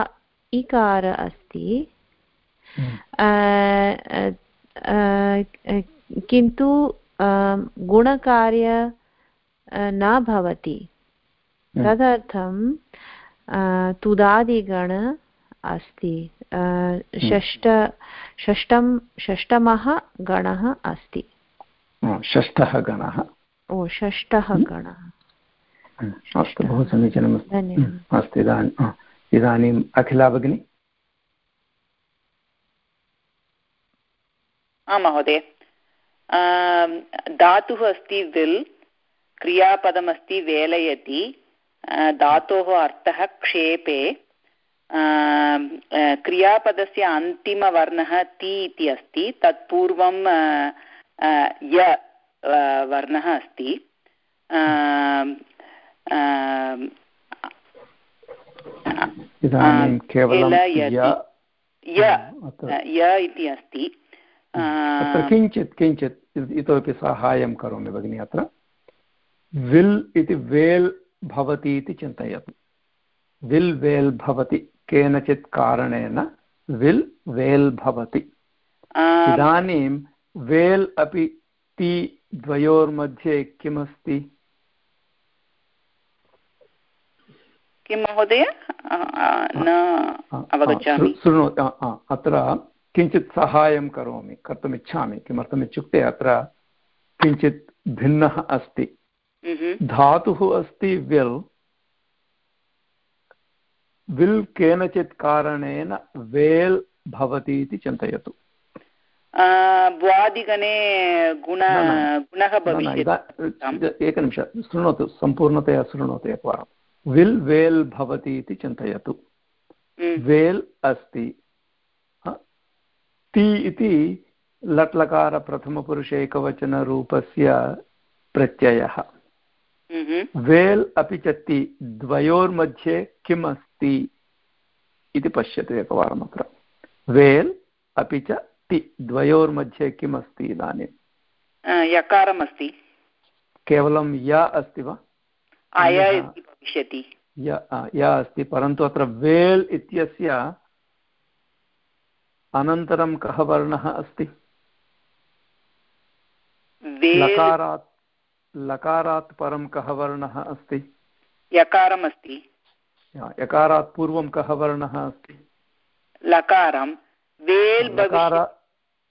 S3: इकार अस्ति। किन्तु गुणकार्य न भवति। तदर्थं अ, तुदादिगण अस्ति। अ, षष्ठ षष्टं षष्टमः गणः अस्ति।
S1: षष्ठः गणः।
S3: ओ षष्ठः
S1: हम्म।
S3: गणः।
S1: हम्म, अस्तु बहु समीचीनमस्ति।
S3: धन्यवादः।
S1: हम्म, अस्तु इदानीं हा, इदानीम् अखिला भगिनी।
S9: आं महोदय। धातुः अस्ति विल् क्रियापदमस्ति वेलयति धातोः अर्थः क्षेपे क्रियापदस्य अन्तिमवर्णः ति इति अस्ति तत्पूर्वं य वर्णः अस्ति।
S1: य
S9: इति अस्ति।
S1: अत्र किञ्चित् किञ्चित् इतोपि साहाय्यं करोमि भगिनि अत्र। विल् इति वेल् भवति इति चिन्तयतु। विल् वेल् भवति केनचित् कारणेन विल् वेल् भवति। इदानीं वेल् अपि ति द्वयोर्मध्ये किमस्ति?
S9: किं महोदय? आ, आ, न
S1: आ, आ,
S9: अवगच्छामि।
S1: शृ- शृणो आ, आ, अत्र किञ्चित् सहायं करोमि कर्तुमिच्छामि किमर्थमित्युक्ते अत्र किञ्चित् भिन्नः अस्ति।
S9: मह्म,
S1: धातुः अस्ति विल्। विल् केनचित् कारणेन वेल् भवति इति चिन्तयतु।
S9: आ, भ्वादिगणे गुण
S1: एकनिमिषं शृणोतु सम्पूर्णतया शृणोतु एकवारं। विल् वेल् भवति इति चिन्तयतु।
S9: हम्म,
S1: वेल् अस्ति? ति इति लट्लकारप्रथमपुरुषे एकवचनरूपस्य प्रत्ययः।
S9: मह्म,
S1: वेल् अपि च ति द्वयोर्मध्ये किम् अस्ति इति पश्यतु एकवारम् अत्र। वेल् अपि च ति द्वयोर्मध्ये किम् अस्ति इदानीं?
S9: यकारमस्ति।
S1: केवलं य अस्ति वा?
S9: भविष्यति।
S1: य य अस्ति परन्तु अत्र वेल् इत्यस्य अनन्तरं कः वर्णः अस्ति? लकारात् लकारात् परं कः वर्णः अस्ति?
S9: यकारमस्ति
S1: यकारात् पूर्वं कः वर्णः अस्ति?
S9: लकारं। वेल्
S1: लकार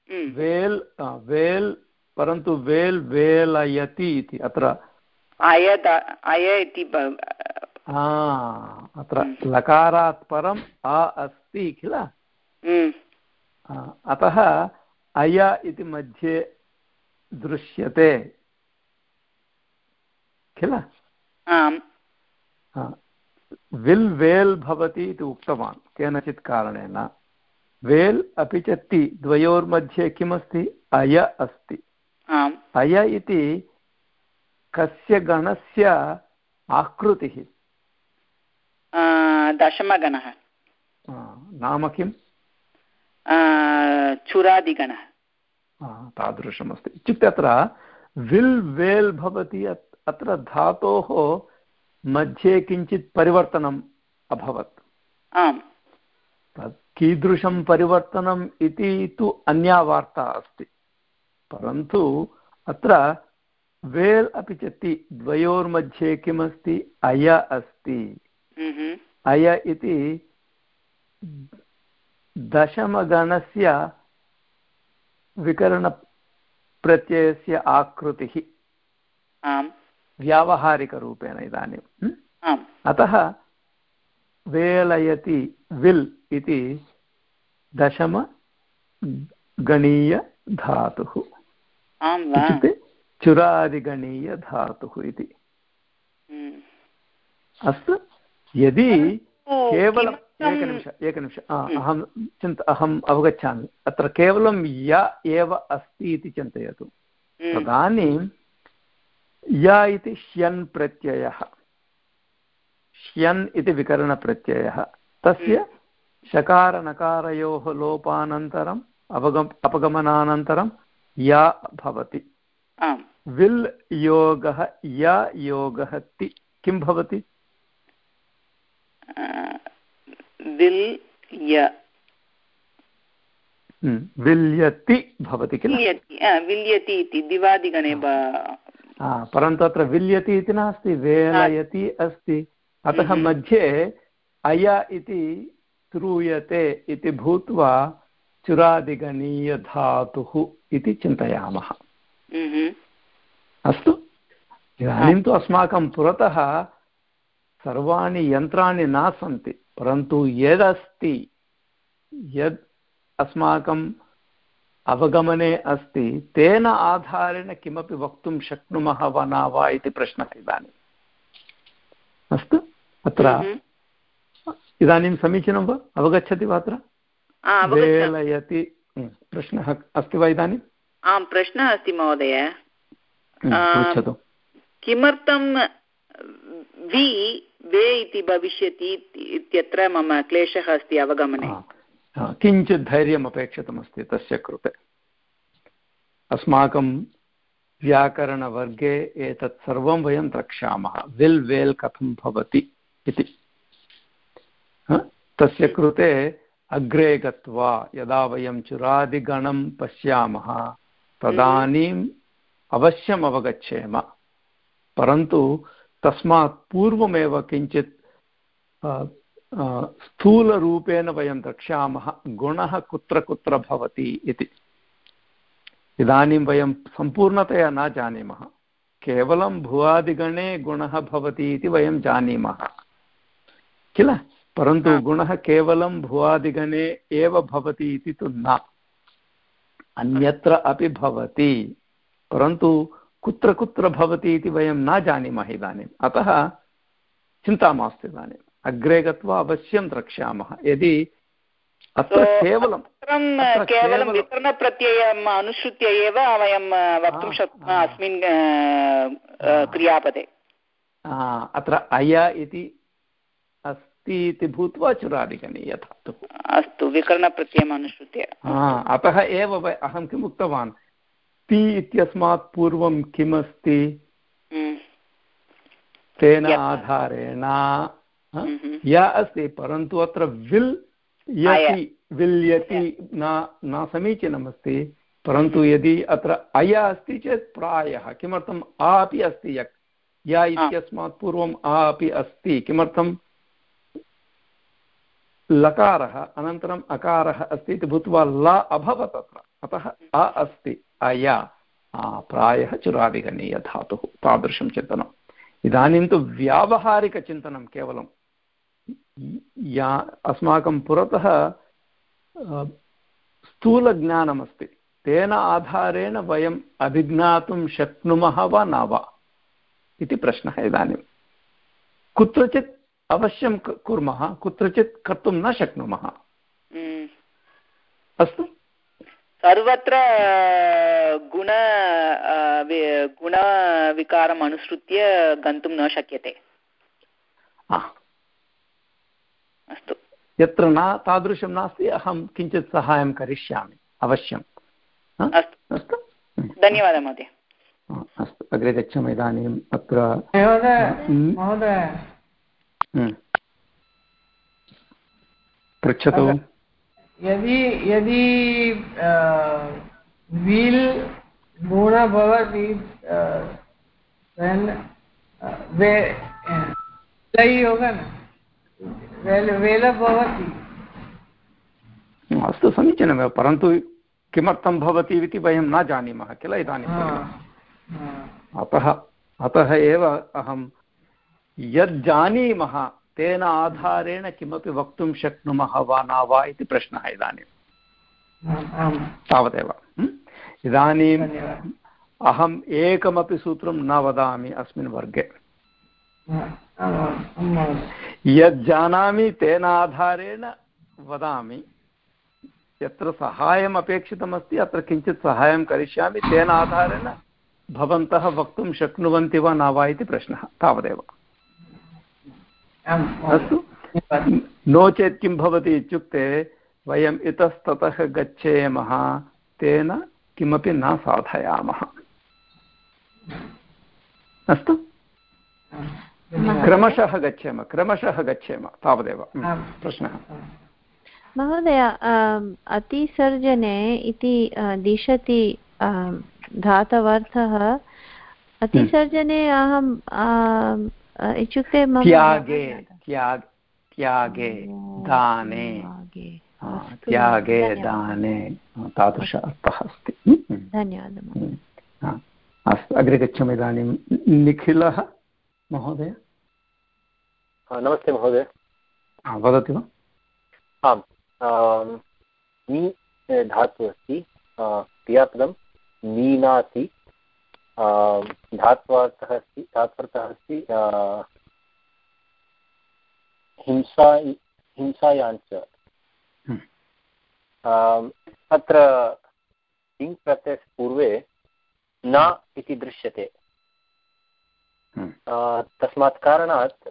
S9: हम्म,
S1: वेल् आ, वेल् परन्तु वेल् वेलयति इति अत्र
S9: अय अय इति
S1: अत्र लकारात् परम् अ अस्ति किल?
S9: हम्म,
S1: अतः अय इति मध्ये दृश्यते। किल?
S9: आम्।
S1: विल् वेल् भवति इति उक्तवान् केनचित् कारणेन। वेल् अपि च ति द्वयोर्मध्ये किमस्ति? अय अस्ति। अय इति कस्य गणस्य आकृतिः?
S9: दशमगणः।
S1: नाम किम्?
S9: चुरादिगणः
S1: तादृशमस्ति इत्युक्ते अत्र विल् वेल् भवति अत्- अत्र धातोः मध्ये किञ्चित् परिवर्तनम् अभवत्
S9: आम्
S1: तत् कीदृशं परिवर्तनम् इति तु अन्या वार्ता अस्ति परन्तु अत्र वेल् अपि च ति द्वयोर्मध्ये किमस्ति अय अस्ति अय इति दशमगणस्य विकरणप्रत्ययस्य आकृतिः
S9: आम्।
S1: व्यावहारिकरूपेण इदानीं। म्?
S9: आम्।
S1: अतः वेलयति विल् इति दशमगणीयधातुः। इत्युक्ते चुरादिगणीयधातुः इति।
S9: हम्म।
S1: अस्तु यदि केवलं एकनिमिष एकनिमिष। अहं चिन्त अहम् अवगच्छामि। अत्र केवलं य एव अस्ति इति चिन्तयतु। तदानीं य इति ष्यन् प्रत्ययः। ष्यन् इति विकरणप्रत्ययः। तस्य शकारनकारयोः लोपानन्तरम् अवगम अपगमनानन्तरं या भवति। विल् योगः य योगः ति किं भवति?
S9: विल्
S1: हम्म, विल्यति भवति किल?
S9: विल्यति इति दिवादिगणे
S1: परन्तु अत्र विल्यति इति नास्ति वेलयति अस्ति। अतः हम्म। मध्ये अय इति श्रूयते इति भूत्वा चुरादिगणीयधातुः इति चिन्तयामः।
S9: हम्म।
S1: अस्तु। इदानीं तु अस्माकं पुरतः सर्वाणि यन्त्राणि न सन्ति। परन्तु यदस्ति यद् अस्माकम् अवगमने अस्ति तेन आधारेण किमपि वक्तुं शक्नुमः वा न वा इति प्रश्नः इदानीम् अस्तु अत्र हम्म। इदानीं समीचीनं वा? अवगच्छति वा अत्र? वेलयति। प्रश्नः अस्ति वा इदानीम्
S9: आं प्रश्नः अस्ति महोदय। किमर्थं वि वे इति भविष्यति इत्यत्र मम क्लेशः अस्ति अवगमने।
S1: किञ्चित् धैर्यम् अपेक्षितमस्ति तस्य कृते। अस्माकं व्याकरणवर्गे एतत् सर्वं वयं द्रक्ष्यामः। विल् वेल् कथं भवति इति। तस्य कृते अग्रे गत्वा यदा वयं चुरादिगणं पश्यामः, तदानीम् अवश्यम् अवगच्छेम परन्तु तस्मात् पूर्वमेव किञ्चित् स्थूलरूपेण वयं द्रक्ष्यामः गुणः कुत्र कुत्र भवति इति। इदानीं वयं सम्पूर्णतया न जानीमः। केवलं भुवादिगणे गुणः भवति इति वयं जानीमः। किल? परन्तु गुणः केवलं भुवादिगणे एव भवति इति तु न। अन्यत्र अपि भवति। परन्तु कुत्र कुत्र भवति इति वयं न जानीमः इदानीम्। अतः चिन्ता मास्तु इदानीम्। अग्रे गत्वा अवश्यं द्रक्ष्यामः। यदि अत्र केवलं
S9: केवलं विकरणप्रत्ययम् अनुसृत्य एव वयं वक्तुं शक्नुमः अस्मिन् क्रियापदे।
S1: अत्र अय इति अस्ति इति भूत्वा चुरादिगणे यथा
S9: अस्तु विकरणप्रत्ययम् अनुसृत्य।
S1: अतः एव अहं किम् उक्तवान्? ति इत्यस्मात् पूर्वं किमस्ति?
S9: हम्म।
S1: तेन आधारेण
S9: हम्म।
S1: य अस्ति परन्तु अत्र विल् यति विल्यति न न समीचीनमस्ति परन्तु हम्म। यदि अत्र अय अस्ति चेत् प्रायः किमर्थम् आ अपि अस्ति यक्? य इत्यस्मात् पूर्वम् आ अपि अस्ति किमर्थं लकारः अनन्तरम् अकारः अस्ति इति भूत्वा ल अभवत् अत्र अतः अ अस्ति। अय प्रायः चुरादिगणीयधातुः तादृशं चिन्तनम् इदानीं तु व्यावहारिकचिन्तनं केवलं या अस्माकं पुरतः स्थूलज्ञानमस्ति तेन आधारेण वयम् अभिज्ञातुं शक्नुमः वा न वा इति प्रश्नः इदानीं कुत्रचित् अवश्यं कुर्मः कुत्रचित् कर्तुं न शक्नुमः
S9: हम्म।
S1: अस्तु
S9: सर्वत्र गुण गुणविकारम् अनुसृत्य गन्तुं न शक्यते।
S1: अस्तु। यत्र न तादृशं नास्ति अहं किञ्चित् सहायं करिष्यामि अवश्यम्
S9: अस्तु। अस्तु? धन्यवादः महोदय।
S1: अस्तु। अग्रे गच्छामः इदानीम् अत्र पृच्छतु।
S10: यदि यदि विल् गुण भवति योगन वेल भवति।
S1: अस्तु समीचीनमेव परन्तु किमर्थं भवति इति वयं न जानीमः किल इदानीम् अतः अतः एव अहं यज्जानीमः तेन आधारेण किमपि वक्तुं शक्नुमः वा न वा इति प्रश्नः इदानीं तावदेव। इदानीम् अहम् एकमपि सूत्रं न वदामि अस्मिन् वर्गे। यज्जानामि तेन आधारेण वदामि यत्र सहायम् अपेक्षितमस्ति अत्र किञ्चित् सहायं करिष्यामि तेन आधारेण भवन्तः वक्तुं शक्नुवन्ति वा न वा इति प्रश्नः। तावदेव। अस्तु। नो चेत् किं भवति इत्युक्ते वयम् इतस्ततः गच्छेमः तेन किमपि न साधयामः। अस्तु। क्रमशः गच्छेम क्रमशः गच्छेम तावदेव। प्रश्नः।
S3: महोदय अतिसर्जने इति दिशति धातवर्थः। अतिसर्जने अहं इत्युक्ते
S1: त्यागे त्यागे दाने। त्यागे। दाने। तादृश अर्थः अस्ति।
S3: धन्यवादः
S1: अस्तु अग्रे गच्छामि इदानीं। निखिलः महोदय?
S11: नमस्ते महोदय।
S1: वदति वा?
S11: आम् नी धातुः अस्ति। क्रियापदं नीनाति धात्वार्थः अस्ति धात्वर्थः अस्ति हिंसा हिंसायाञ्च। अत्र लिङ् प्रत्ययस्य पूर्वे न इति दृश्यते। तस्मात् कारणात्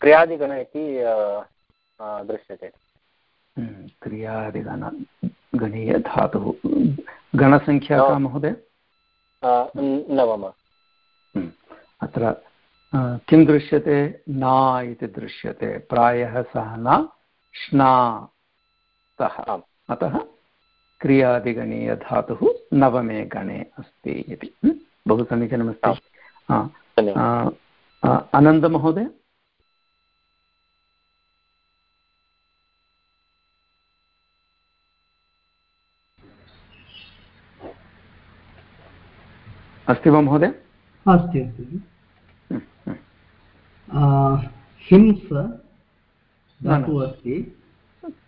S11: क्रियादिगण इति दृश्यते।
S1: क्रियादिगण। गणीयधातुः गणसङ्ख्या का महोदय?
S11: नवम।
S1: अत्र किं दृश्यते? न इति दृश्यते। प्रायः सः न श्नातः अतः क्रियादिगणीयधातुः नवमे गणे अस्ति इति। बहु समीचीनमस्ति। आनन्दमहोदय अस्ति वा महोदय?
S12: अस्ति अस्ति। हिंस धातुः अस्ति।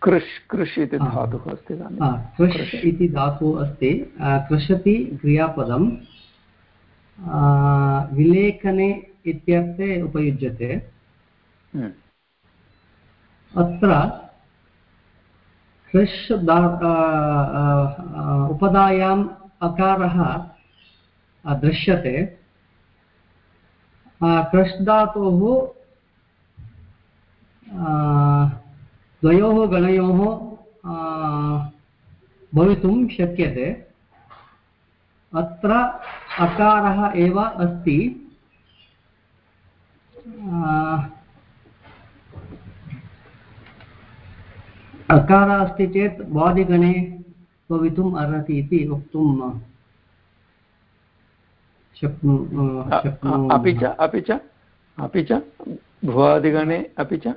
S1: कृष् कृष् इति धातुः अस्ति
S12: कृष् इति धातुः अस्ति। कृषति क्रियापदं विलेखने इत्यर्थे उपयुज्यते। अत्र कृष् उपधायाम् अकारः दृश्यते कृष् धातोः द्वयोः गणयोः भवितुं शक्यते। अत्र अकारः एव अस्ति। अकारः अस्ति चेत् वादिगणे भवितुम् अर्हति इति वक्तुं
S1: अपि च अपि च अपि च भुवादिगणे अपि च।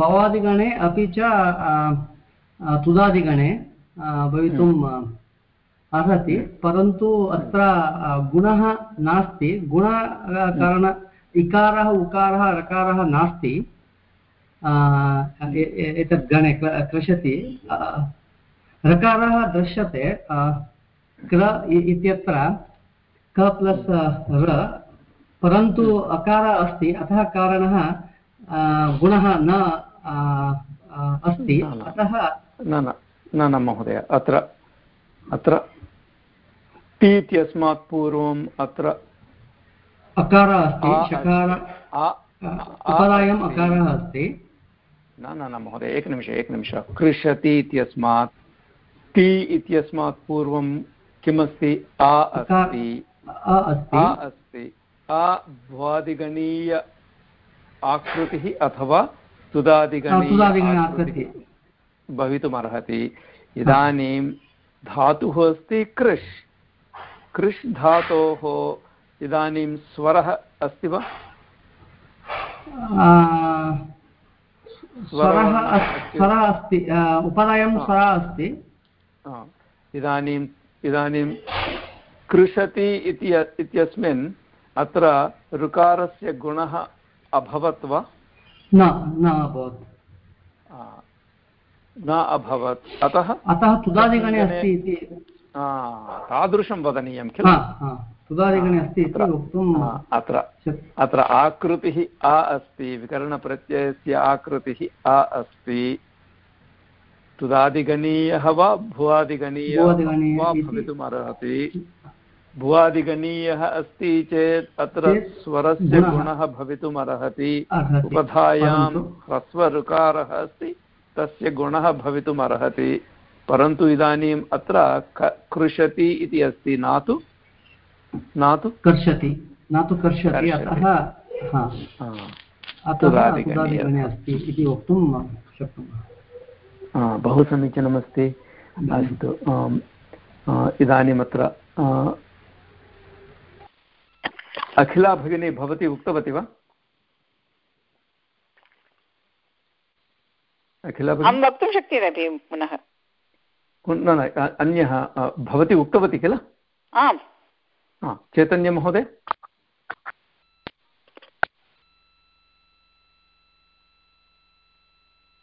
S12: भवादिगणे अपि च तुदादिगणे भवितुम् अर्हति परन्तु अत्र गुणः नास्ति। गुणकारण इकारः उकारः रकारः नास्ति। एतत् गणे कृषति रकारः दृश्यते क्र इत्यत्र क प्लस् र परन्तु अकारः अस्ति अतः कारणः गुणः न अस्ति। अतः
S1: न न न महोदय अत्र अत्र ति इत्यस्मात् पूर्वम् अत्र
S12: अकारः अस्ति शकार अपरायम् अकारः अस्ति।
S1: न न न महोदय एकनिमिष एकनिमिष कृषति इत्यस्मात् ति इत्यस्मात् पूर्वं किमस्ति? आ अस्ति। अस्ति। आ भ्वादिगणीय आकृतिः अथवा तुदादिगणीय भवितुमर्हति। इदानीं धातुः अस्ति कृष्। कृष् धातोः इदानीं स्वरः अस्ति वा?
S12: स्वरः स्वरः अस्ति। उपनयं स्वरः अस्ति।
S1: इदानीम् इदानीं कृषति इति इत्यस्मिन् अत्र ऋकारस्य गुणः अभवत् वा?
S12: न न अभवत्।
S1: न अभवत्। अतः
S12: अतः तुदादिगणे अस्ति इति
S1: तादृशं वदनीयं किल?
S12: सुधादिगणे अस्ति इति वक्तुम्
S1: अत्र अत्र आकृतिः आ अस्ति विकरणप्रत्ययस्य आकृतिः आ अस्ति। तुदादिगणीयः वा भुवादिगणीयः वा भवितुम् अर्हति भुवादिगणीयः अस्ति चेत् अत्र स्वरस्य गुणः भवितुम् अर्हति। उपधायां ह्रस्वऋकारः अस्ति तस्य गुणः भवितुम् अर्हति परन्तु इदानीम् अत्र कृषति इति अस्ति। न तु न तु
S12: कर्षति। न तु कर्षति अतः अस्ति इति वक्तुं शक्नुमः।
S1: बहु समीचीनमस्ति। अस्तु इदानीम् अत्र अखिला भगिनी भवती उक्तवती वा? अखिला
S9: अहं वक्तुं शक्यते पुनः।
S1: न न अन्यः भवती उक्तवती किल?
S9: आम्।
S1: चैतन्यमहोदय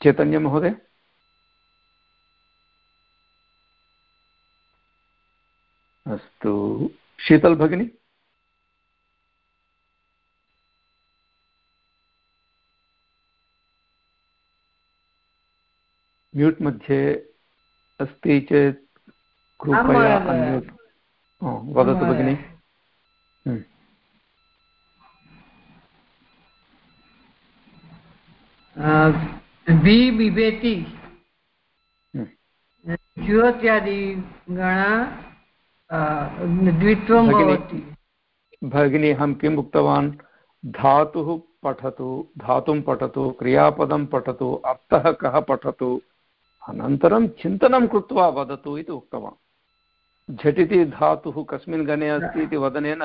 S1: चैतन्यमहोदय अस्तु। शीतल भगिनी? म्यूट् मध्ये अस्ति चेत् कृपया वदतु भगिनि। हम्म।
S10: बिभेति
S1: हम्म।
S10: ज्योत्यादि गण द्वित्वं भवति।
S1: भगिनी अहं किम् उक्तवान्? धातुः पठतु धातुं पठतु क्रियापदं पठतु अर्थः कः पठतु? अनन्तरं चिन्तनं कृत्वा वदतु इति उक्तवान्। झटिति धातुः कस्मिन् गणे अस्ति इति वदनेन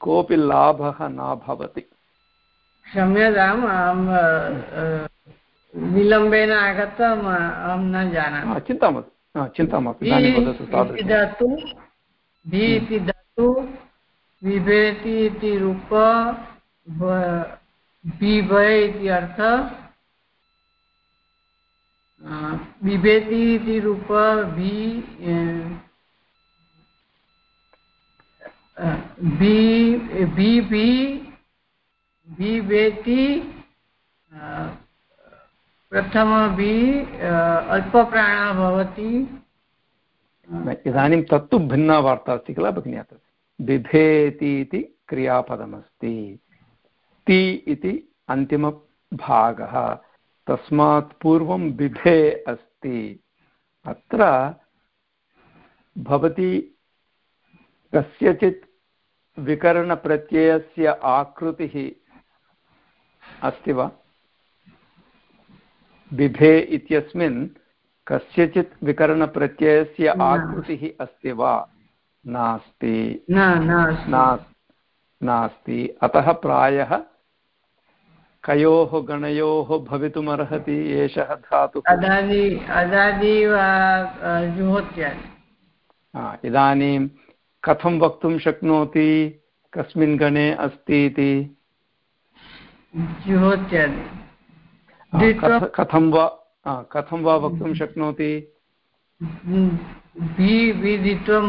S1: कोऽपि लाभः न भवति।
S10: क्षम्यताम् अहं विलम्बेन आगतम् अहं न जानामि।
S1: चिन्ता मास्तु। चिन्ता मास्तु।
S10: धातु भि इति धातु बिभेति इति रूप बिभय इति अर्थ इति रूप प्रथम बि अल्पप्राणः भवति।
S1: इदानीं तत्तु भिन्ना वार्ता अस्ति किल भगिनि अत्र? बिभेति इति क्रियापदमस्ति। ति इति अन्तिमभागः। तस्मात् पूर्वं बिभे अस्ति। अत्र भवती कस्यचित् विकरणप्रत्ययस्य आकृतिः अस्ति वा? बिभे इत्यस्मिन् कस्यचित् विकरणप्रत्ययस्य आकृतिः अस्ति वा? नास्ति। नास्ति। अतः प्रायः कयोः गणयोः भवितुमर्हति एषः धातुः। इदानीं कथं वक्तुं शक्नोति? कस्मिन् गणे अस्ति इति? कथं वा कथं वा वक्तुं शक्नोति?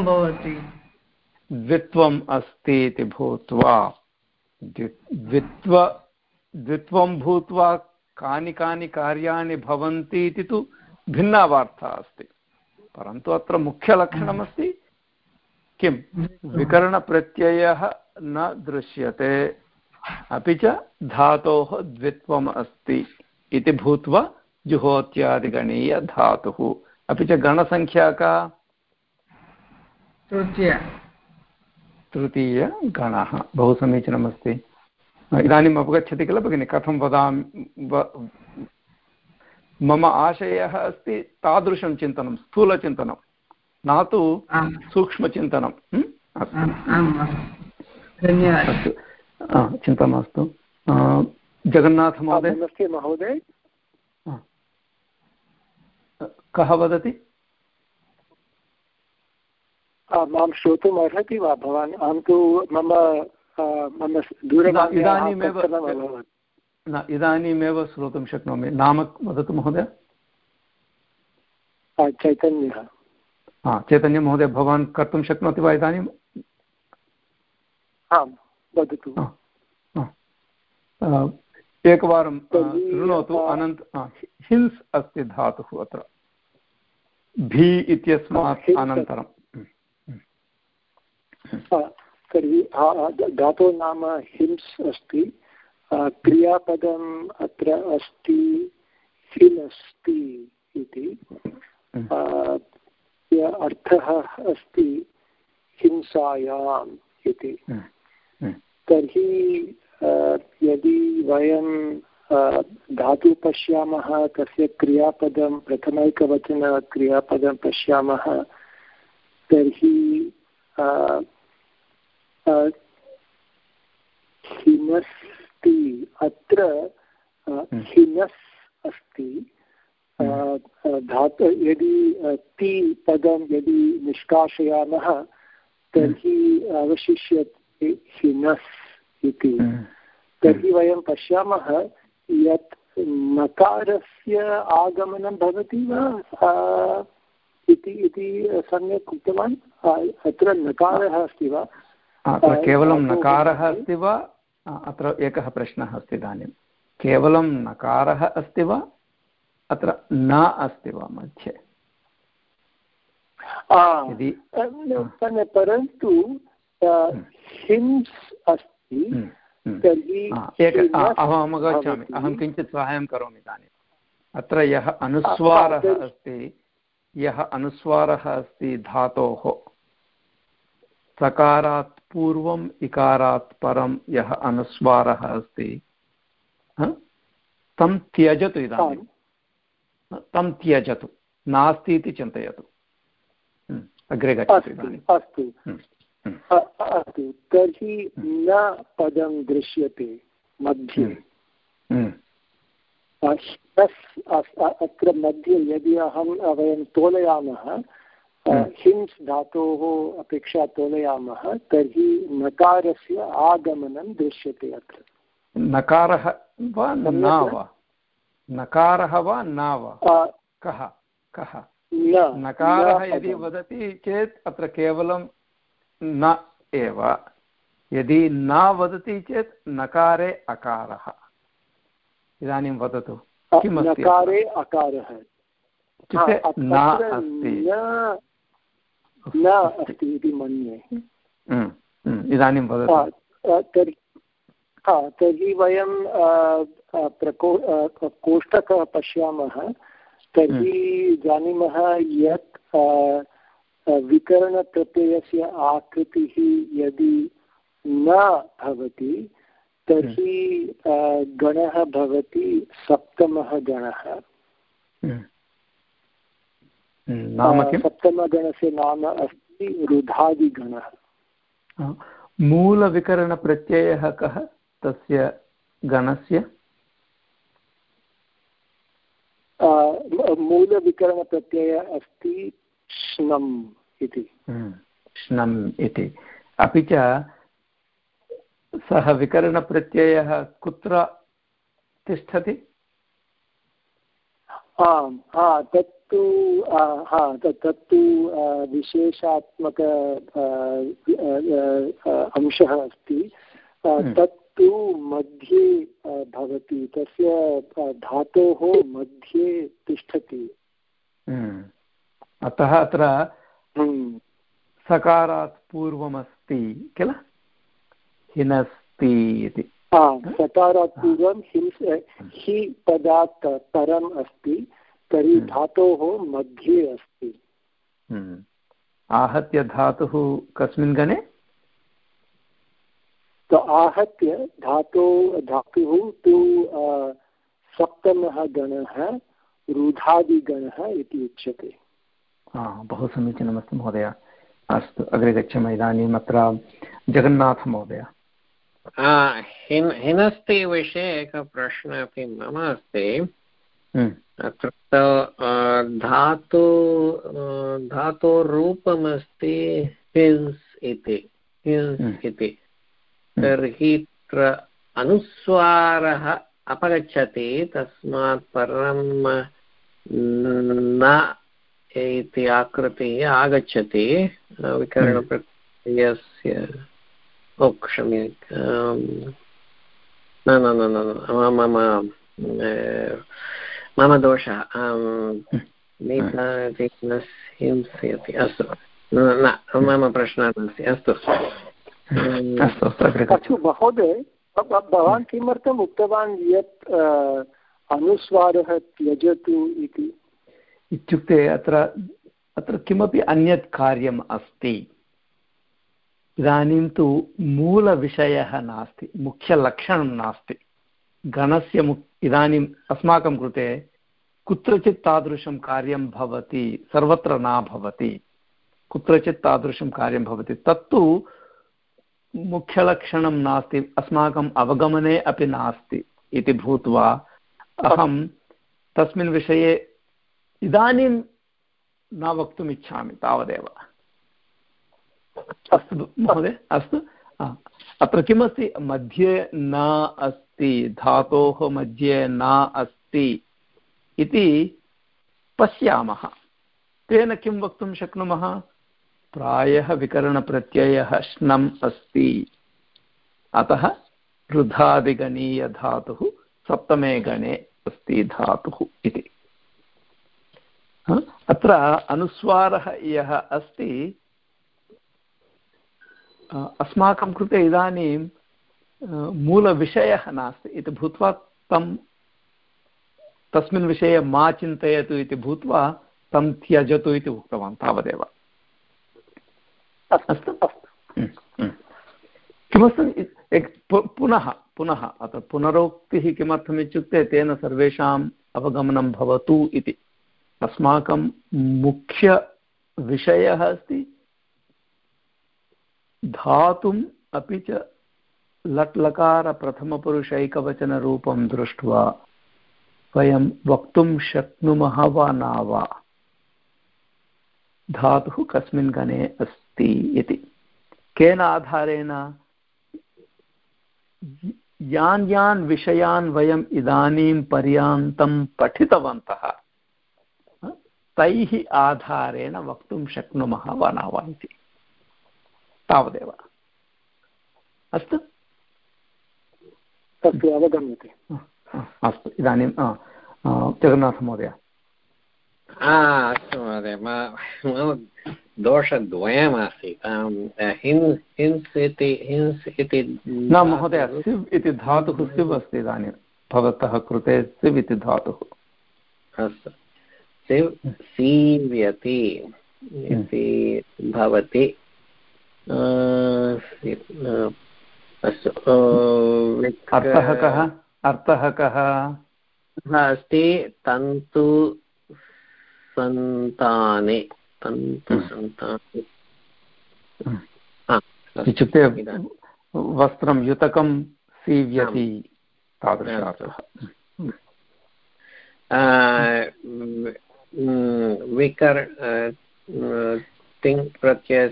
S10: भवति।
S1: द्वित्वम् अस्ति इति भूत्वा। द्वित्व द्वित्वं भूत्वा कानि कानि कार्याणि भवन्ति इति तु भिन्ना वार्ता अस्ति। परन्तु अत्र मुख्यलक्षणमस्ति किं? विकरणप्रत्ययः न दृश्यते अपि च धातोः द्वित्वम् अस्ति इति भूत्वा जुहोत्यादिगणीयधातुः अपि च गणसङ्ख्या का?
S10: तृतीय।
S1: तृतीयगणः बहु समीचीनमस्ति। इदानीम् अवगच्छति किल भगिनि? कथं वदामि? मम आशयः अस्ति तादृशं चिन्तनं स्थूलचिन्तनं न तु सूक्ष्मचिन्तनं। अस्तु। चिन्ता मास्तु। जगन्नाथमहोदय?
S11: महोदय।
S1: कः वदति?
S11: माँ श्रोतुम् अर्हति वा भवान्? अहं तु मम मम
S1: इदानीमेव न इदानीमेव श्रोतुं शक्नोमि। नाम वदतु महोदय।
S11: चैतन्यः।
S1: हा चैतन्यमहोदय भवान् कर्तुं शक्नोति वा इदानीं?
S11: आम् वदतु।
S1: एकवारं शृणोतु अनन्त हिंस् अस्ति धातुः अत्र। भी इत्यस्मात् अनन्तरं
S11: तर्हि धातोः नाम हिंस् अस्ति। क्रियापदम् अत्र अस्ति हिनस्ति इति। अर्थः अस्ति हिंसायाम् इति। तर्हि यदि वयं धातु पश्यामः तस्य क्रियापदं प्रथमैकवचनक्रियापदं पश्यामः तर्हि हिनस्ति अत्र हिनस् अस्ति। धातु यदि ति पदं यदि निष्कासयामः तर्हि अवशिष्यते हिनस् इति। तर्हि वयं पश्यामः यत् नकारस्य आगमनं भवति वा इति इति सम्यक् उक्तवान्। अत्र नकारः अस्ति वा?
S1: अत्र केवलं नकारः अस्ति वा? अत्र एकः प्रश्नः अस्ति इदानीं। केवलं नकारः अस्ति वा? अत्र न अस्ति वा मध्ये?
S11: परन्तु हिंस् अस्ति
S1: हम्म, हम्म। अहम् अवगच्छामि। अहं किञ्चित् साहाय्यं करोमि इदानीम् अत्र यः अनुस्वारः अस्ति यः अनुस्वारः अस्ति धातोः। सकारात् पूर्वम् इकारात् परं यः अनुस्वारः अस्ति। तं त्यजतु इदानीं। तं त्यजतु। नास्ति इति चिन्तयतु। अग्रे गच्छतु
S11: अस्तु तर्हि न पदं दृश्यते मध्ये। अत्र मध्ये यदि अहं वयं तोलयामः हिंस् धातोः अपेक्षा तोलयामः तर्हि नकारस्य आगमनं दृश्यते अत्र।
S1: नकारः वा न वा? नकारः वा न वा? कः? कः? नकारः यदि वदति चेत् अत्र केवलं न एव। यदि न वदति चेत् नकारे अकारः। इदानीं वदतु किमस्ति
S11: नकारे अकारः।
S1: इत्युक्ते न अस्ति।
S11: न अस्ति इति मन्ये।
S1: इदानीं वदतु।
S11: तर्हि तर्हि वयं प्रको कोष्टकः पश्यामः। तर्हि। जानीमः यत् विकरणप्रत्ययस्य आकृतिः यदि न भवति तर्हि गणः भवति सप्तमः गणः। सप्तमगणस्य नाम अस्ति रुधादिगणः
S1: मूलविकरणप्रत्ययः कः तस्य गणस्य
S11: मूलविकरणप्रत्ययः अस्ति श्नम् इति
S1: श्नम् इति अपि च सः विकरणप्रत्ययः कुत्र तिष्ठति
S11: आम् हा तत्तु हा तत्तु विशेषात्मक अंशः अस्ति। तत्तु मध्ये भवति तस्य धातोः मध्ये तिष्ठति।
S1: अतः अत्र सकारात् पूर्वमस्ति किल? हिनस्ति इति।
S11: सकारात् पूर्वं हिंस् हि पदात् परम् अस्ति। तर्हि धातोः मध्ये अस्ति।
S1: आहत्य धातुः कस्मिन् गणे?
S11: तो आहत्य धातो धातुः तु सप्तमः गणः रुधादिगणः इति उच्यते।
S1: बहु समीचीनमस्ति महोदय। अस्तु अग्रे गच्छामः इदानीम् अत्र जगन्नाथमहोदय
S5: हिन् हिनस्ति विषये एकः प्रश्नः अपि मम अस्ति। अत्र धातु धातोरूपमस्ति हिन्स् इति हिन्स् हम्म। इति हम्म। तर्हि अनुस्वारः अपगच्छति तस्मात् परं न इति आकृतिः आगच्छति विकरणप्रत्ययस्य ओ क्षम्य न न न न मम मम दोषः हिंसयति अस्तु न मम प्रश्नः नास्ति अस्तु
S11: अस्तु महोदय भवान् किमर्थम् उक्तवान् यत् अनुस्वारः त्यजतु इति।
S1: इत्युक्ते अत्र अत्र किमपि अन्यत् कार्यम् अस्ति। इदानीं तु मूलविषयः नास्ति मुख्यलक्षणं नास्ति। गणस्य मुक् इदानीम् अस्माकं कृते कुत्रचित् तादृशं कार्यं भवति, सर्वत्र न भवति। कुत्रचित् तादृशं कार्यं भवति। तत्तु मुख्यलक्षणं नास्ति अस्माकम् अवगमने अपि नास्ति इति भूत्वा अहं तस्मिन् विषये इदानीं न वक्तुम् तावदेव। अस्तु महोदय, अस्तु। अत्र किमस्ति? मध्ये न अस्ति, धातोः मध्ये न अस्ति इति पश्यामः। तेन किं वक्तुं शक्नुमः? प्रायः विकरणप्रत्ययः श्नम् अस्ति। अतः वृद्धादिगणीयधातुः सप्तमे गणे अस्ति धातुः इति। अत्र अनुस्वारः यः अस्ति अस्माकं कृते इदानीं मूलविषयः नास्ति। इति भूत्वा तं तस्मिन् विषये मा चिन्तयतु इति भूत्वा तं त्यजतु इति उक्तवान् तावदेव। अस्तु अस्तु? किमस्ति पुनः पुनः अत्र पुनरोक्तिः किमर्थम् इत्युक्ते तेन सर्वेषाम् अवगमनं भवतु इति। अस्माकं मुख्यविषयः अस्ति। धातुम् अपि च लट् लकारप्रथमपुरुषैकवचनरूपं दृष्ट्वा वयं वक्तुं शक्नुमः वा न वा? धातुः कस्मिन् गणे अस्ति इति। केन आधारेण? यान् यान् विषयान् वयम् इदानीं पर्यान्तं पठितवन्तः। तैः आधारेण वक्तुं शक्नुमः वा न वा इति। तावदेव। अस्तु।
S11: अस्तु अवगम्यते।
S1: अस्तु इदानीं जगन्नाथमहोदय।
S5: अस्तु महोदय मम दोषद्वयमासीत्। हिन्स् इति हिन्स् इति
S1: न महोदय सिव् इति धातुः सिव् अस्ति इदानीं। भवतः कृते सिव् इति धातुः।
S5: अस्तु। सिव् सीव्यति इति भवति। अस्तु
S1: अर्थः कः अर्थः कः
S5: अस्ति तन्तु सन्ताने तन्तुसन्ताने
S1: इत्युक्ते वस्त्रं युतकं सीव्यति तादृशार्थः।
S5: विकर् तिङ् प्रत्यय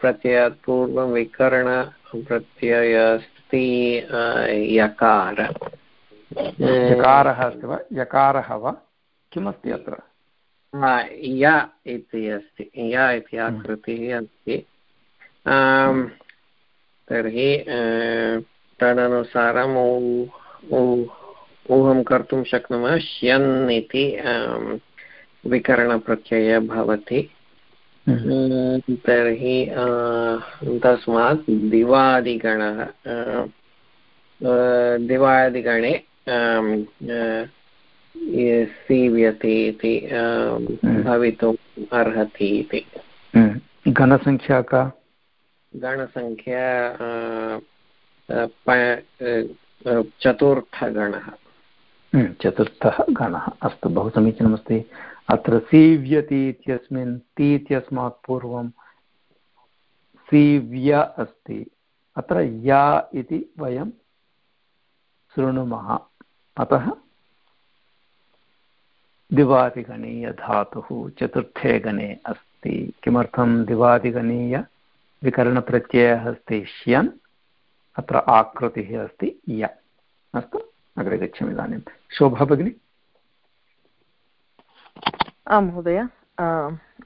S5: प्रत्ययात् पूर्वं विकरण प्रत्ययस्ति यकार
S1: यकारः अस्ति वा? यकारः वा? किमस्ति अत्र?
S5: य इति अस्ति। य इति आकृतिः अस्ति। तर्हि तदनुसारम् ऊहं कर्तुं शक्नुमः श्यन् इति विकरणप्रत्ययः भवति। तर्हि तस्मात् दिवादिगणः दिवादिगणे सीव्यते इति भवितुम् अर्हति इति।
S1: गणसङ्ख्या का?
S5: गणसङ्ख्या चतुर्थगणः।
S1: चतुर्थः गणः अस्तु बहु समीचीनमस्ति। अत्र सीव्यति इत्यस्मिन् ति इत्यस्मात् पूर्वं सीव्य अस्ति। अत्र या इति वयं शृणुमः। अतः दिवादिगणीयधातुः चतुर्थे गणे अस्ति। किमर्थं दिवादिगणीयविकरणप्रत्ययः अस्ति श्यन्? अत्र आकृतिः अस्ति य। अस्तु, अग्रे गच्छामि इदानीं। शोभा भगिनी?
S13: आं महोदय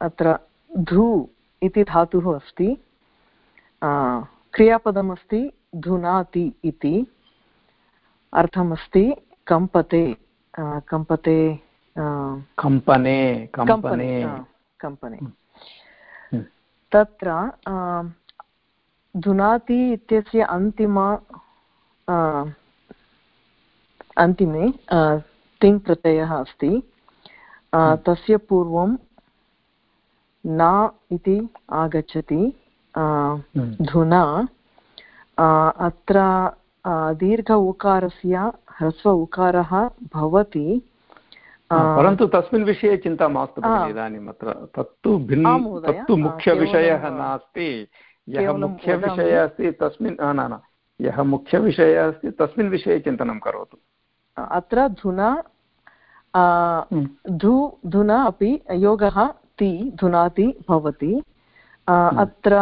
S13: अत्र धू इति धातुः अस्ति क्रियापदमस्ति धुनाति इति अर्थमस्ति कम्पते कम्पते
S1: कम्पने कम्पने।
S13: कम्पने तत्र धुनाति इत्यस्य अन्तिम अन्तिमे तिङ् प्रत्ययः अस्ति। तस्य पूर्वं न इति आगच्छति धुना अत्र दीर्घ उकारस्य ह्रस्व उकारः भवति
S1: परन्तु तस्मिन् विषये चिन्ता मास्तु इदानीम् अत्र तत्तु भिन्न तत्तु मुख्यविषयः नास्ति यः मुख्यविषयः अस्ति तस्मिन् न न यः मुख्यविषयः अस्ति तस्मिन् विषये चिन्तनं करोतु।
S13: अत्र धुना धु धुना अपि योगः ति धुनाति भवति। अत्र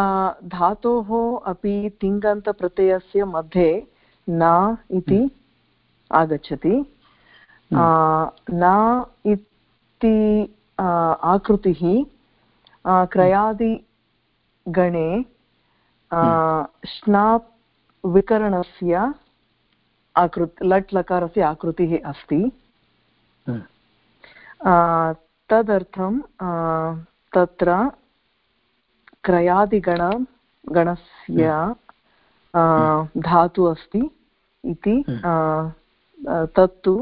S13: धातोः अपि तिङन्तप्रत्ययस्य मध्ये न इति आगच्छति। न इति आकृतिः क्रयादिगणे श्नाप् विकरणस्य आकृ लट् लकारस्य आकृतिः अस्ति। तदर्थं तत्र क्रयादिगण गणस्य धातु अस्ति इति तत्तु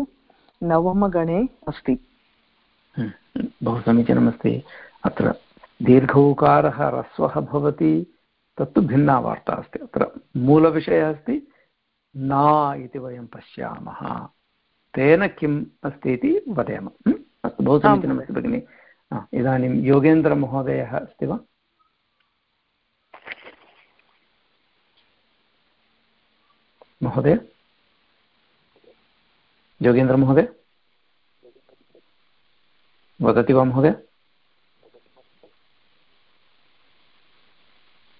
S13: नवमगणे अस्ति।
S1: बहु समीचीनमस्ति। अत्र दीर्घौकारः ह्रस्वः भवति तत्तु भिन्ना वार्ता अस्ति। अत्र मूलविषयः अस्ति न इति वयं पश्यामः। तेन किम् अस्ति इति वदेम अस्तु बहु समीचीनमस्ति भगिनि। इदानीं योगेन्द्रमहोदयः अस्ति वा? महोदय? योगेन्द्रमहोदय? वदति वा महोदय?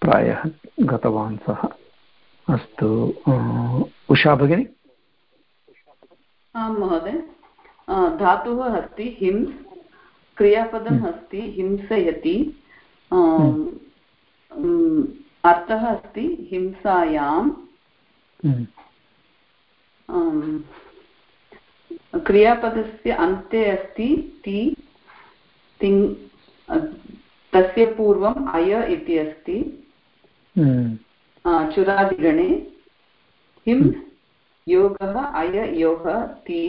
S1: प्रायः गतवान् सः। अस्तु उषा भगिनी?
S14: आं महोदय। धातुः अस्ति हिंस् क्रियापदम् हम्म। अस्ति हिंसयति। हम्म। अर्थः अस्ति हिंसायां हम्म। क्रियापदस्य अन्ते अस्ति ति तिङ् तस्य पूर्वम् अय इति अस्ति। चुरादिगणे। हिं योगः अय योगः ति।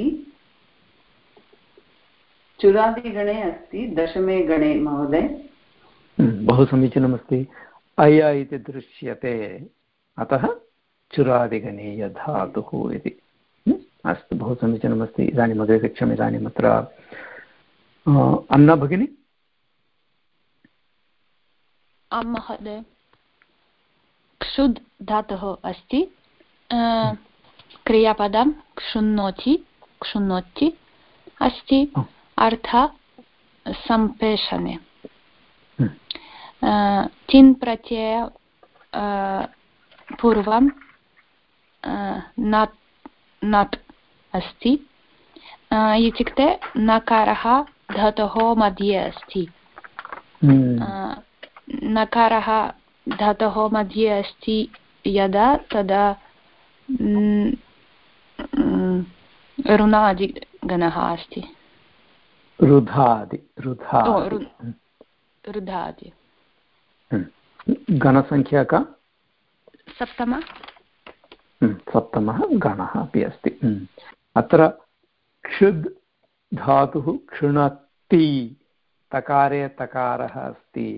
S14: चुरादिगणे अस्ति दशमे गणे महोदय।
S1: बहु समीचीनमस्ति। अय इति दृश्यते अतः चुरादिगणीयधातुः इति। अस्तु बहु समीचीनमस्ति। इदानीम् अग्रे कक्षाम् इदानीम् अत्र अन्ना भगिनि?
S2: आं महोदय। क्षुद् धातुः अस्ति क्रियापदं क्षुण्णोति क्षुण्णोति अस्ति। अर्थ सम्प्रेषणे। चिन् प्रत्यय पूर्वं नट् नट् अस्ति। इत्युक्ते नकारः धातोः मध्ये अस्ति। नकारः धातोः मध्ये अस्ति यदा तदा ऋणादिगणः अस्ति
S1: रुधादि
S2: रुधादि
S1: गणसङ्ख्या का
S2: सप्तम
S1: सप्तमः गणः अपि अस्ति अत्र क्षुद् धातुः क्षुणति तकारे तकारः अस्ति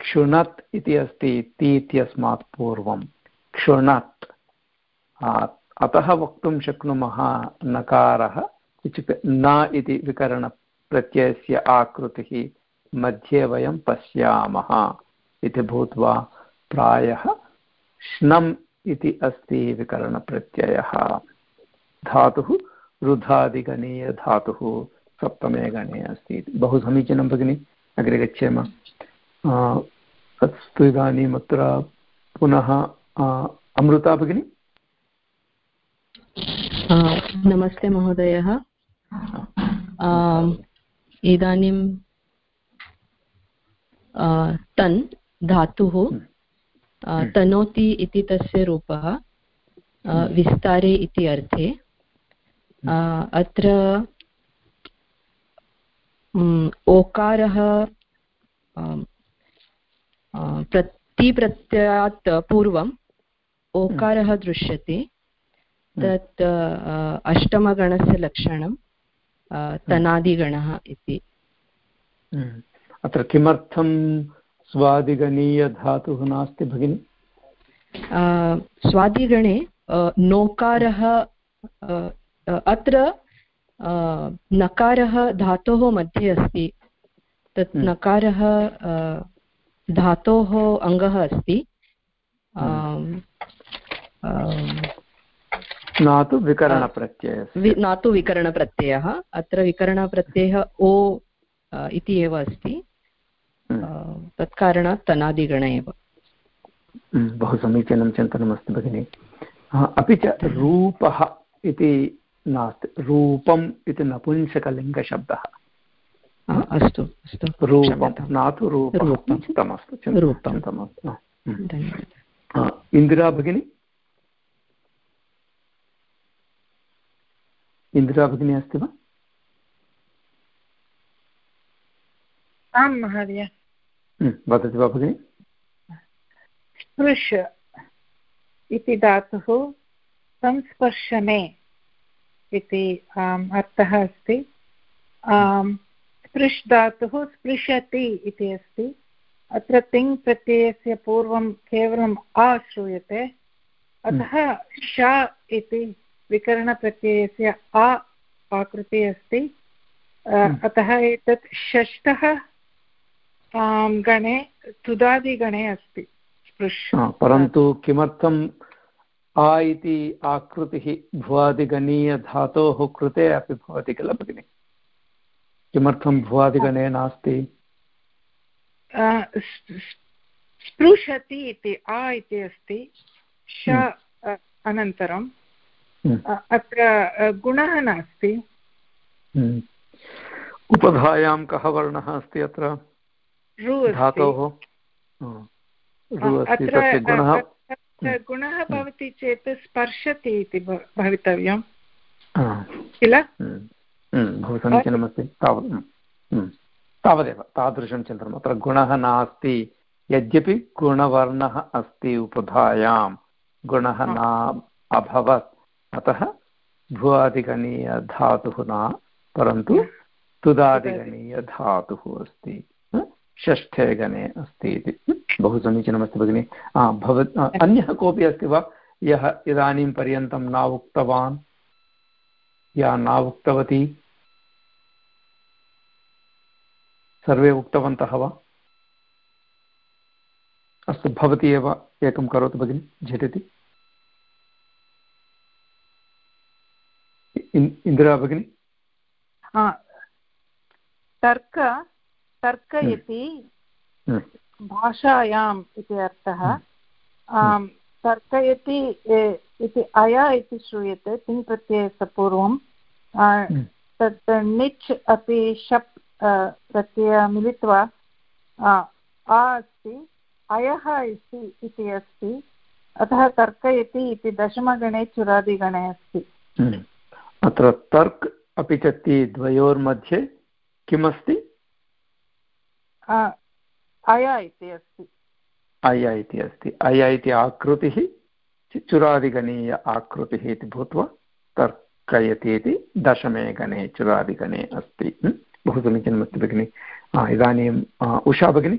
S1: क्षुणत् इति अस्ति ति इत्यस्मात् पूर्वं क्षुणत् अतः वक्तुं शक्नुमः नकारः इत्युक्ते न इति विकरणप्रत्ययस्य आकृतिः, मध्ये वयं पश्यामः इति भूत्वा प्रायः श्नम् इति अस्ति विकरणप्रत्ययः। धातुः रुधादिगणीयधातुः, सप्तमे गणे अस्ति। बहु समीचीनं भगिनि, अग्रे गच्छेम। अस्तु इदानीम् पुनः अमृता भगिनि?
S15: नमस्ते महोदयः। इदानीं तन् धातुः तनोति इति तस्य रूपः विस्तारे इति अर्थे। अत्र ओकारः प्रतिप्रत्ययात् पूर्वम् ओकारः दृश्यते। तत् अष्टमगणस्य लक्षणं तनादिगणः इति।
S1: अत्र किमर्थं स्वादिगणीयधातुः नास्ति भगिनि?
S15: स्वादिगणे नोकारः अत्र नकारः धातोः मध्ये अस्ति। तत् हम्म। नकारः धातोः अङ्गः अस्ति।
S1: हम्म। न तु विकरणप्रत्ययः
S15: न तु विकरणप्रत्ययः। अत्र विकरणप्रत्ययः ओ इति एव अस्ति। हम्म। तत्कारणात् तनादिगण एव।
S1: बहु समीचीनं चिन्तनमस्ति भगिनि। अपि च रूपः इति नास्ति। रूपम् इति नपुंसकलिङ्गशब्दः।
S15: अस्तु अस्तु।
S1: रूपं न तु रूपं चिन्तमस्तु चिन्तमस्तु इन्दिरा भगिनी? इन्दिरा भगिनी अस्ति वा?
S16: आं महोदय।
S1: वदति वा भगिनि?
S16: स्पृश इति धातुः संस्पर्शने इति अर्थः अस्ति। स्पृश् धातुः स्पृशति इति अस्ति। अत्र तिङ् प्रत्ययस्य पूर्वं केवलम् आ श्रूयते। अतः श इति विकरणप्रत्ययस्य आ आकृतिः अस्ति। अतः एतत् षष्ठः गणे तुदादिगणे अस्ति। स्पृश्
S1: परन्तु किमर्थं आ इति आकृतिः भुवादिगणीयधातोः कृते अपि भवति किल भगिनि? किमर्थं भुवादिगणे नास्ति?
S16: स्पृशति इति आ इति अस्ति। श हम्म। अनन्तरं हम्म। अत्र गुणः नास्ति।
S1: हम्म। उपधायां कः वर्णः अस्ति अत्र? धातोः?
S16: गुणः। गुणः भवति चेत् स्पर्शति इति भवितव्यं। किल?
S1: बहु समीचीनमस्ति। तावत् तावदेव तादृशं चिन्तनम्। अत्र गुणः नास्ति। यद्यपि गुणवर्णः अस्ति उपधायां। गुणः न अभवत्। अतः भुवादिगणीयधातुः न परन्तु तुदादिगणीयधातुः अस्ति। षष्ठे गणे अस्ति इति। बहु समीचीनमस्ति भगिनि। भव अन्यः कोऽपि अस्ति वा? यः इदानीं पर्यन्तं न उक्तवान् या न उक्तवती? सर्वे उक्तवन्तः वा? अस्तु भवती एव एकं करोतु भगिनि झटिति। इन्दिरा भगिनि
S16: तर्क तर्कयति हम्म। हम्म। भाषायाम् इति अर्थः। तर्कयति इति अय इति श्रूयते तिङ् प्रत्ययस्य पूर्वं तत् णिच् अपि शप् प्रत्यय मिलित्वा आ अस्ति अयः इति इति अस्ति अतः तर्कयति इति दशमगणे चुरादिगणे अस्ति
S1: अत्र तर्क् अपि च ति द्वयोर्मध्ये किमस्ति?
S16: अय इति अस्ति।
S1: अय इति अस्ति। अय इति आकृतिः चुरादिगणीय आकृतिः इति भूत्वा तर्कयति इति दशमे गणे चुरादिगणे अस्ति। बहु समीचीनमस्ति भगिनि। इदानीं उषा भगिनि?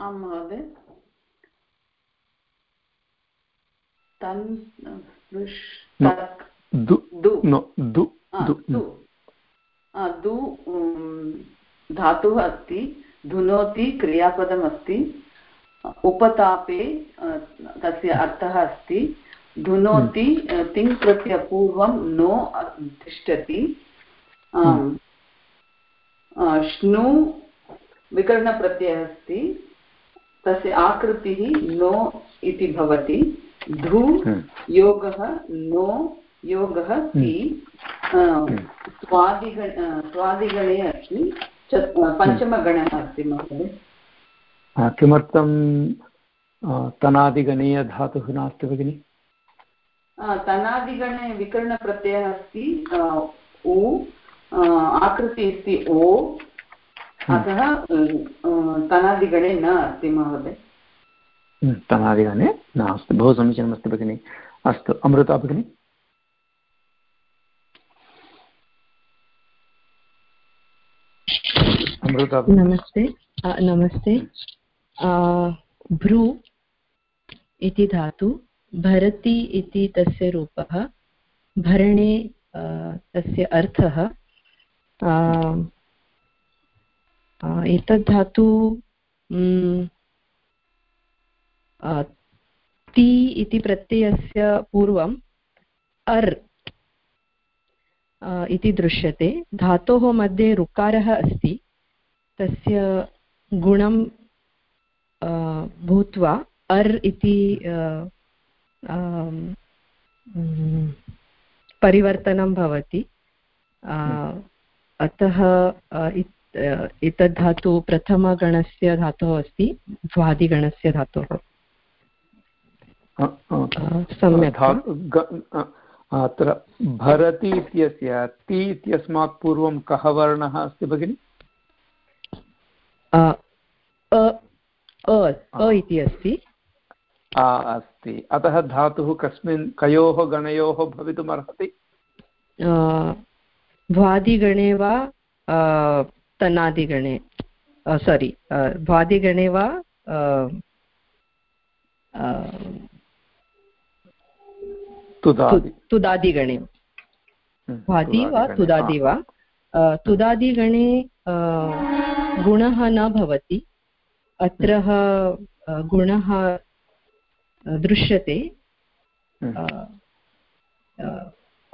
S14: आं महोदय। दु धातुः अस्ति धुनोति क्रियापदमस्ति उपतापे तस्य अर्थः अस्ति धुनोति तिङ् प्रत्य पूर्वं नो तिष्ठति श्नु विकरणप्रत्ययः अस्ति तस्य आकृतिः नो इति भवति धु योगः नो योगः ति स्वादिगण स्वादिगणे अस्ति पञ्चमगणः अस्ति महोदय।
S1: किमर्थं तनादिगणीयधातुः नास्ति भगिनि?
S14: तनादिगणे विकरणप्रत्ययः अस्ति उ आकृति अस्ति ओ हम्म। अतः तनादिगणे न अस्ति महोदय।
S1: हम्म, तनादिगणे नास्ति बहु समीचीनमस्ति भगिनि। अस्तु अमृता भगिनि?
S15: नमस्ते नमस्ते। भ्रू इति धातु, भरति इति तस्य रूपः, भरणे तस्य अर्थः। एतद् धातु ति इति प्रत्ययस्य पूर्वम् अर् इति दृश्यते। धातोः मध्ये ऋकारः अस्ति। तस्य गुणं भूत्वा अर् इति परिवर्तनं भवति। अतः एतद् धातु प्रथमगणस्य धातुः अस्ति द्वादिगणस्य धातुः।
S1: सम्यक् अत्र भरति इत्यस्य ति इत्यस्मात् पूर्वं कः वर्णः अस्ति भगिनि?
S15: अ इति अस्ति।
S1: अस्ति। अतः धातुः कस्मिन् कयोः गणयोः भवितुमर्हति?
S15: भ्वादिगणे वा तनादिगणे सारि भ्वादिगणे वा तुदादिगणे। भ्वादि वा तुदादि वा? तुदादिगणे गुणः न भवति अत्र गुणः दृश्यते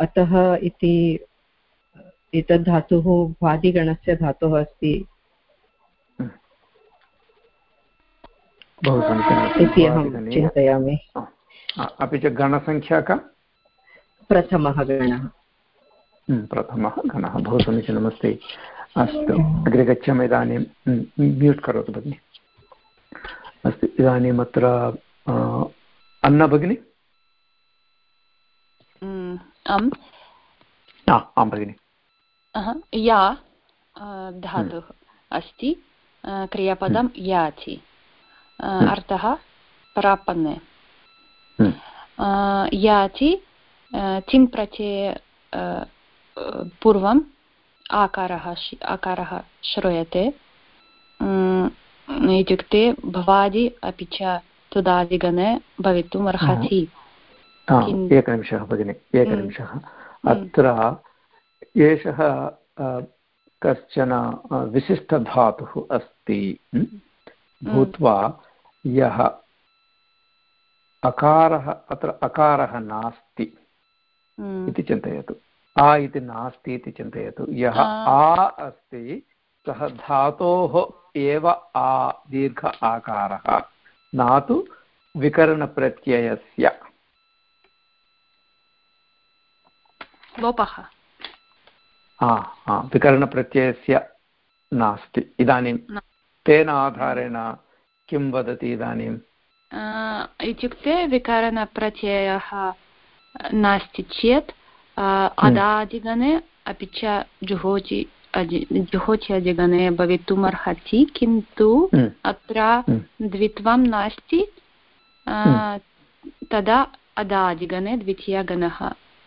S15: अतः इति एतद् धातुः वादिगणस्य धातुः अस्ति। इति अहं चिन्तयामि।
S1: अपि च गणसङ्ख्या का?
S15: प्रथमः गणः।
S1: प्रथमः गणः। बहु समीचीनमस्ति अस्तु। अग्रे गच्छामः इदानीं म्यूट् करोतु भगिनि। अस्तु इदानीम् अत्र अन्ना भगिनि? आं भगिनि।
S2: या धातुः अस्ति। क्रियापदं याचि अर्थः प्रापन्ने। याचि चिन् प्रचये पूर्वम् आकारः आकारः श्रूयते। इत्युक्ते भवादि अपि च तुदादिगणे भवितुम् अर्हति।
S1: एकनिमिषः भगिनि एकनिमिषः। अत्र एषः कश्चन विशिष्टधातुः अस्ति। भूत्वा यः अकारः अत्र अकारः नास्ति इति चिन्तयतु। आ इति नास्ति इति चिन्तयतु। यः आ। अस्ति सः धातोः एव आ दीर्घ आकारः। न तु विकरणप्रत्ययस्य।
S2: लोपः।
S1: विकरणप्रत्ययस्य नास्ति। इदानीं तेन आधारेण किं वदति इदानीम्
S2: इत्युक्ते विकरणप्रत्ययः नास्ति चेत् अदादिगणे अपि च जुहोचि जुहोचि अधिगणे भवितुमर्हति किन्तु अत्र द्वित्वं नास्ति तदा अदादिगणे द्वितीयगणः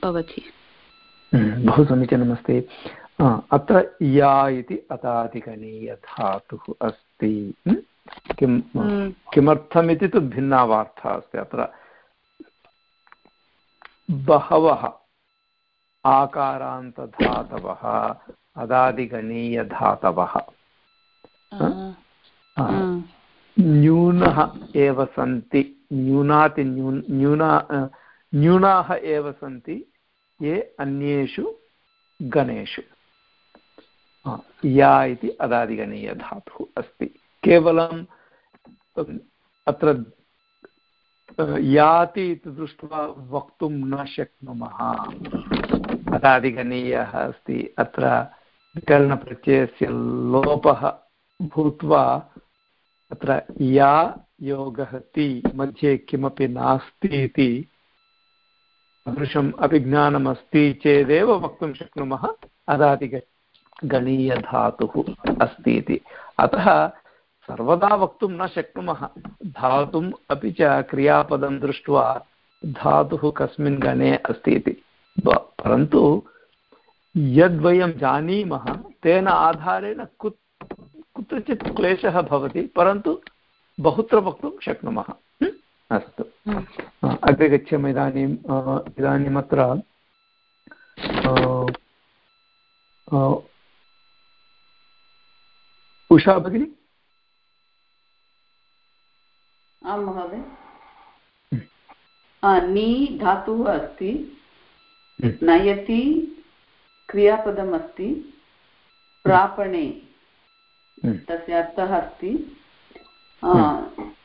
S2: भवति
S1: बहु समीचीनमस्ति अत्र या इति अतादिगणीयधातुः अस्ति किं किमर्थमिति तु भिन्ना वार्ता अस्ति अत्र बहवः आकारान्तधातवः अदादिगणीयधातवः। न्यूनः एव सन्ति न्यूनाति न्यूना न्यूनाः एव सन्ति ये अन्येषु गणेषु। या इति अदादिगणीयधातुः अस्ति। केवलम् अत्र याति इति दृष्ट्वा वक्तुं न शक्नुमः। अदादिगणीयः अस्ति। अत्र विकरणप्रत्ययस्य लोपः भूत्वा अत्र या योगः ति मध्ये किमपि नास्ति इति तादृशम् अभिज्ञानमस्ति चेदेव वक्तुं शक्नुमः अदादिगणीयधातुः अस्ति इति। अतः सर्वदा वक्तुं न शक्नुमः। धातुम् अपि च क्रियापदं दृष्ट्वा धातुः कस्मिन् गणे अस्ति इति। परन्तु यद्वयं जानीमः तेन आधारेण कुत् कुत्रचित् क्लेशः भवति परन्तु बहुत्र वक्तुं शक्नुमः। अस्तु। अग्रे गच्छामः इदानीम् इदानीमत्र उषा भगिनि?
S14: आं महोदय। नी धातुः अस्ति। नयति क्रियापदमस्ति प्रापणे तस्य अर्थः अस्ति।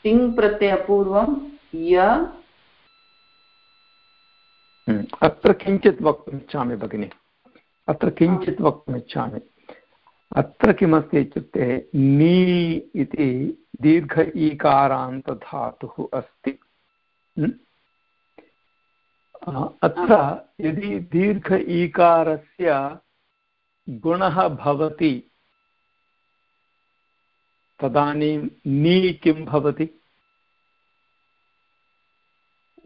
S14: तिङ् प्रत्ययपूर्वं य।
S1: अत्र किञ्चित् वक्तुमिच्छामि भगिनि। अत्र किञ्चित् वक्तुमिच्छामि अत्र किमस्ति इत्युक्ते नी इति दीर्घ ईकारान्तधातुः अस्ति। अत्र यदि दीर्घ ईकारस्य गुणः भवति तदानीं नी किं भवति?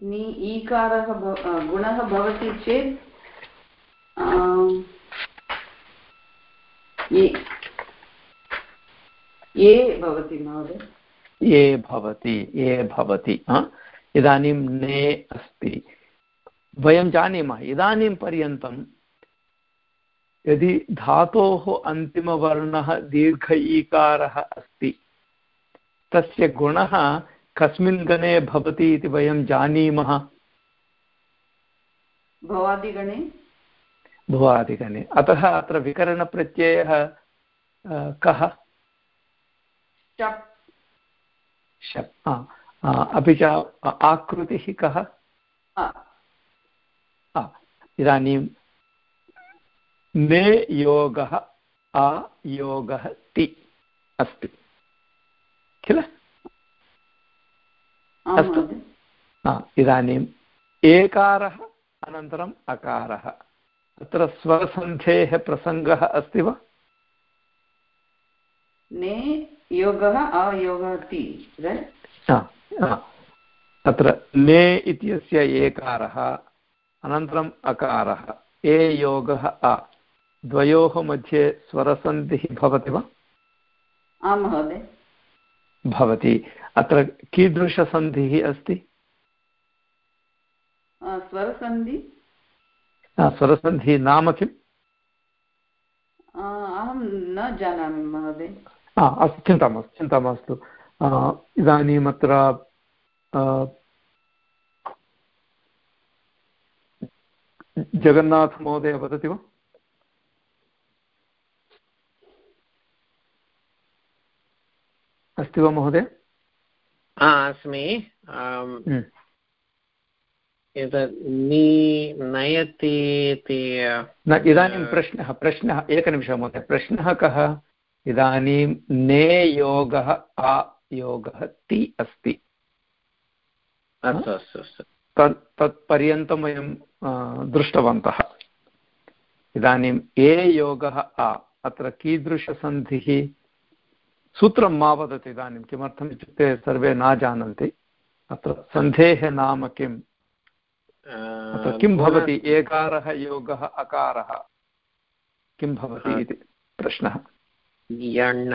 S14: नी ईकारः गुणः भवति चेत् ये भवति महोदय।
S1: ये भवति ये भवति इदानीं ने अस्ति। वयं जानीमः। इदानीं पर्यन्तं यदि धातोः अन्तिमवर्णः दीर्घ ईकारः अस्ति तस्य गुणः कस्मिन् गणे भवति इति वयं जानीमः?
S14: भवादिगणे
S1: भुवादिगणे अतः अत्र विकरणप्रत्ययः कः? शप्। अपि च आकृतिः कः? इदानीं ने योगः अयोगः ति अस्ति। किल? अस्तु। इदानीम् एकारः अनन्तरम् अकारः। अत्र स्वरसन्धेः प्रसङ्गः अस्ति वा?
S14: ने योगः अयोगः ति
S1: अत्र ने इत्यस्य एकारः अनन्तरम् अकारः। ए योगः अ। द्वयोः मध्ये स्वरसन्धिः भवति वा?
S14: आं महोदय।
S1: भवति। अत्र कीदृशसन्धिः अस्ति?
S14: स्वरसन्धि?
S1: स्वरसन्धिः नाम किम्?
S14: अहं न जानामि महोदय।
S1: अस्तु चिन्ता मास्तु चिन्ता मास्तु। इदानीम् अत्र जगन्नाथमहोदय वदति वा? अस्ति वा महोदय?
S5: अस्मि। एतत् नी नयति इति
S1: न इदानीं प्रश्नः प्रश्नः एकनिमिषः महोदय। प्रश्नः कः? इदानीं ने योगः अयोगः ति अस्ति।
S5: अस्तु अस्तु अस्तु।
S1: तत् तत्पर्यन्तं वयं दृष्टवन्तः। इदानीम् ए योगः आ अत्र कीदृशसन्धिः? सूत्रं मा वदति इदानीं किमर्थम् इत्युक्ते सर्वे न जानन्ति। अत्र सन्धेः नाम किम्? अत्र किं भवति? एकारः योगः अकारः? किं भवति इति प्रश्नः।
S5: यण्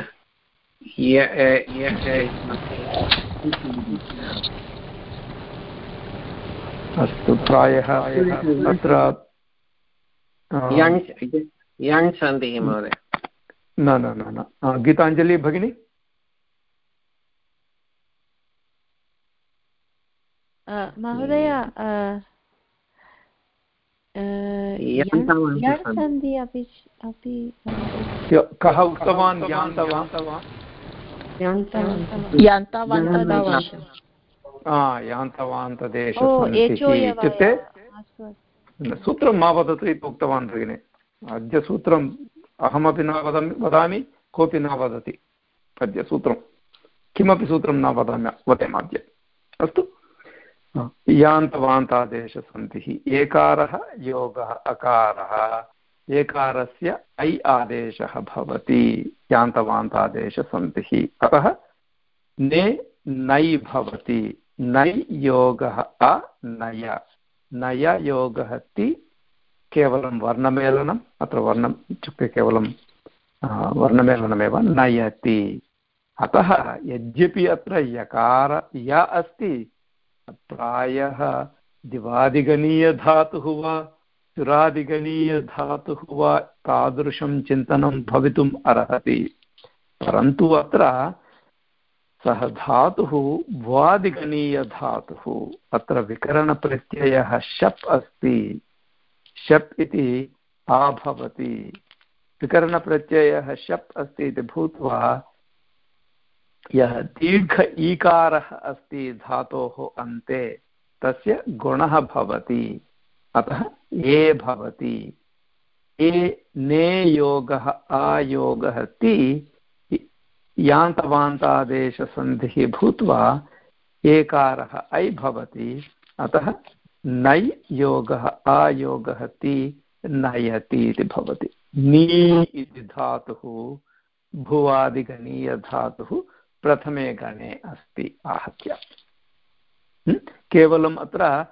S1: अस्तु प्रायः अत्र
S5: सन्धिः महोदय.
S1: न न न न. गीताञ्जलि भगिनि?
S3: महोदय
S1: कः उक्तवान् यान्तवान् इत्युक्ते सूत्रं मा वदतु इति उक्तवान् भगिनि अद्य सूत्रम् अहमपि न वदामि वदामि कोऽपि न वदति अद्य सूत्रम् किमपि सूत्रं न वदामि वदामः अद्य अस्तु यान्तवान्तादेशसन्धिः एकारः योगः अकारः एकारस्य ऐ आदेशः भवति यान्तवान्तादेशसन्धिः अतः ने नै भवति नै योगः अ, नय। नययोगः ति केवलं वर्णमेलनम्, अत्र वर्णम् इत्युक्ते केवलं वर्णमेलनमेव नयति। अतः यद्यपि अत्र यकार य अस्ति, प्रायः दिवादिगणीयधातुः वा चुरादिगणीयधातुः वा तादृशं चिन्तनं भवितुम् अर्हति। परन्तु अत्र सः धातुः भ्वादिगणीयधातुः। अत्र विकरणप्रत्ययः शप् अस्ति। शप् इति आभवति विकरणप्रत्ययः शप् अस्ति इति भूत्वा यः दीर्घ ईकारः अस्ति धातोः अन्ते, तस्य गुणः भवति। अतः ए भवति। ए ने योगः आयोगः, ति यान्तवान्तादेशसन्धिः भूत्वा एकारः ऐ भवति। अतः नै योगः, आयोगः ति नयति इति भवति। नी इति धातुः, भुवादिगणीयधातुः प्रथमे गणे अस्ति आहत्य। केवलम् अत्र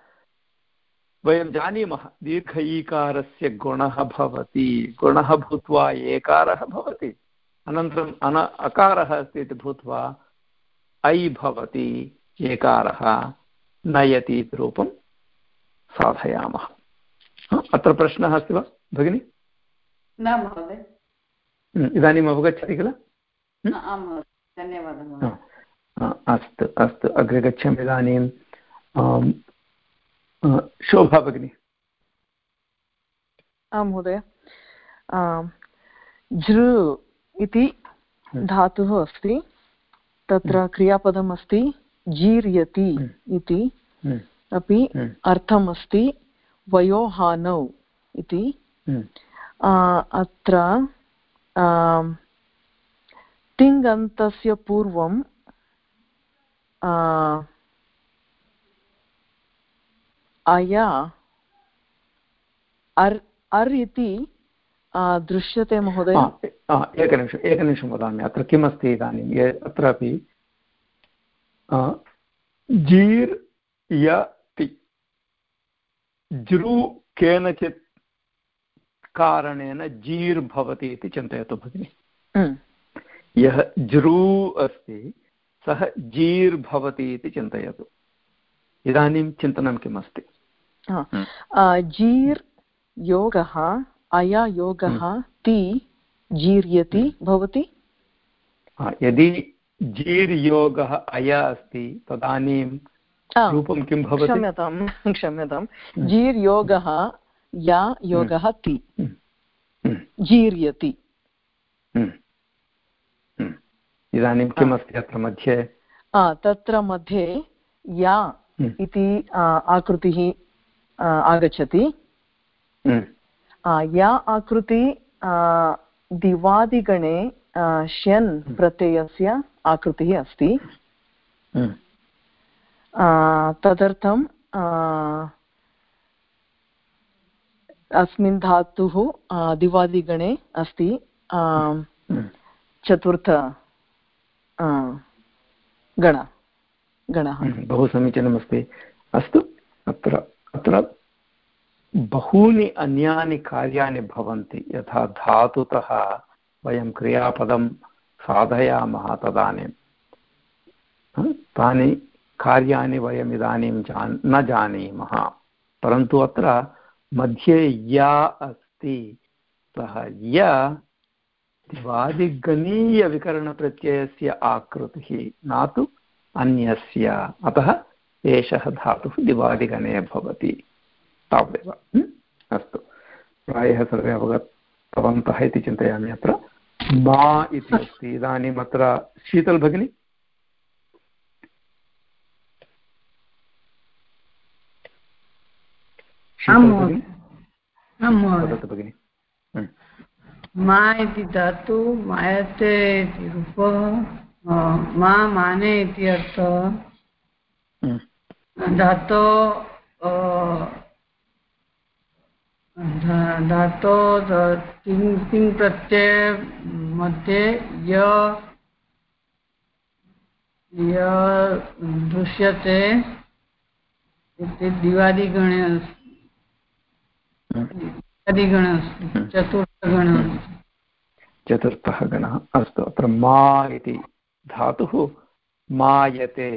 S1: वयं जानीमः, दीर्घ ईकारस्य गुणः भवति। गुणः भूत्वा एकारः भवति। अनन्तरम् अन अकारः अस्ति इति भूत्वा ऐ भवति एकारः नयति इति रूपं साधयामः। अत्र प्रश्नः अस्ति वा भगिनि?
S14: न महोदय।
S1: इदानीम् अवगच्छति किल?
S14: आम् धन्यवादः
S1: अस्तु अस्तु अग्रे गच्छामि इदानीं शोभा भगिनि।
S13: आं महोदय। झृ इति धातुः अस्ति तत्र क्रियापदम् अस्ति जीर्यति इति अपि अर्थम् अस्ति वयोहानौ इति। अत्र तिङन्तस्य पूर्वं अया अर् अर् इति दृश्यते महोदय।
S1: एकनिमिषम् एकनिमिषं वदामि। अत्र किमस्ति इदानीं? ये अत्रापि जीर् यति जृ केनचित् कारणेन जीर् भवति इति चिन्तयतु भगिनि। यः जृ अस्ति सः जीर् भवति इति चिन्तयतु। इदानीं चिन्तनं किमस्ति?
S13: जीर् योगः अया योगः ति जीर्यति भवति?
S1: यदि जीर्योगः अया अस्ति तदानीं रूपं किं भवति?
S13: क्षम्यतां क्षम्यतां। जीर्योगः या योगः ति। जीर्यति।
S1: इदानीं किमस्ति अत्र मध्ये?
S13: तत्र मध्ये या इति आकृतिः आगच्छति। या आकृति दिवादिगणे श्यन् प्रत्ययस्य आकृतिः अस्ति। तदर्थं अस्मिन् धातुः दिवादिगणे अस्ति। चतुर्थ गण गणः।
S1: बहु समीचीनमस्ति। अस्तु अत्र अत्र बहूनि अन्यानि कार्याणि भवन्ति यथा धातुतः वयं क्रियापदं साधयामः तदानीं तानि कार्याणि वयम् इदानीं जान् न जानीमः परन्तु अत्र मध्ये या अस्ति सः य दिवादिगणीयविकरणप्रत्ययस्य आकृतिः न तु अन्यस्य अतः एषः धातुः दिवादिगणे भवति तावदेव। अस्तु। प्रायः सर्वे अवगतवन्तः इति चिन्तयामि अत्र। मा इति अस्ति। इदानीम् अत्र शीतल् भगिनि?
S10: वदतु भगिनि। मा इति धातु मायते इति रूपः मा माने इति अर्थः। धातो धातो तिङ् तिङ् प्रत्यय मध्ये य य दृश्यते इति दिवादिगणे दिवादिगणे अस्ति चतुर्थगणः अस्ति।
S1: चतुर्थः गणः अस्तु अत्र मा इति धातुः मायते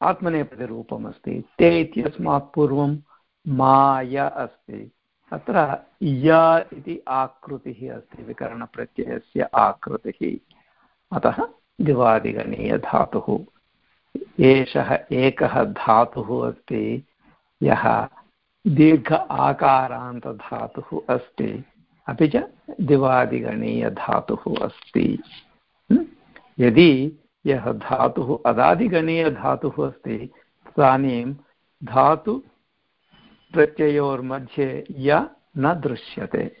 S1: आत्मनेपदिरूपमस्ति। ते इत्यस्मात् पूर्वं माय अस्ति। अत्र य इति आकृतिः अस्ति, विकरणप्रत्ययस्य आकृतिः। अतः दिवादिगणीयधातुः एषः एकः धातुः अस्ति, यः दीर्घ आकारान्तधातुः अस्ति। अपि च दिवादिगणीयधातुः अस्ति। यदि यः धातुः अदादिगणीयधातुः अस्ति, तदानीं धातु प्रत्ययोर्मध्ये य न दृश्यते।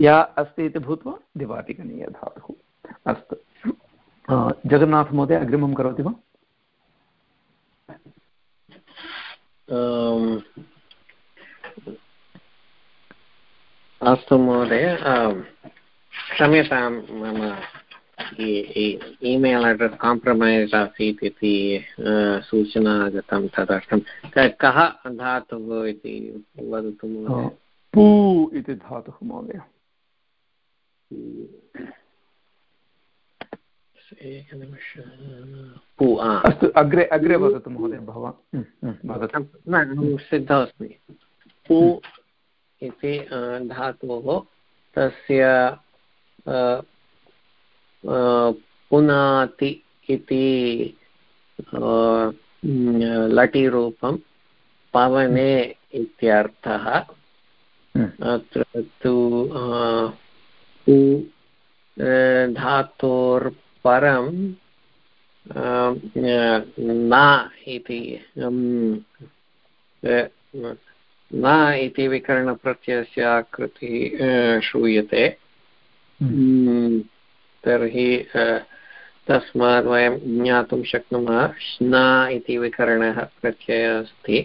S1: या अस्ति इति भूत्वा दिवादिगणीयधातुः अस्तु। जगन्नाथमहोदय, अग्रिमं करोति वा?
S5: अस्तु महोदय। क्षम्यतां, मम ईमेल् अड्रेस् काम्प्रमैस् आसीत् इति सूचना आगतं तदर्थं कः धातुः इति वदतु
S1: पू इति धातुः महोदय अस्तु अग्रे अग्रे वदतु महोदय भवान्
S5: न पू इति धातोः तस्य पुनाति इति लटिरूपं पवने इत्यर्थः। अत्र तु धातोर्परं न इति न इति विकरणप्रत्ययस्य आकृतिः श्रूयते। हम्म, तर्हि तस्मात् वयं ज्ञातुं शक्नुमः। श्ना इति विकरणः प्रत्ययः अस्ति।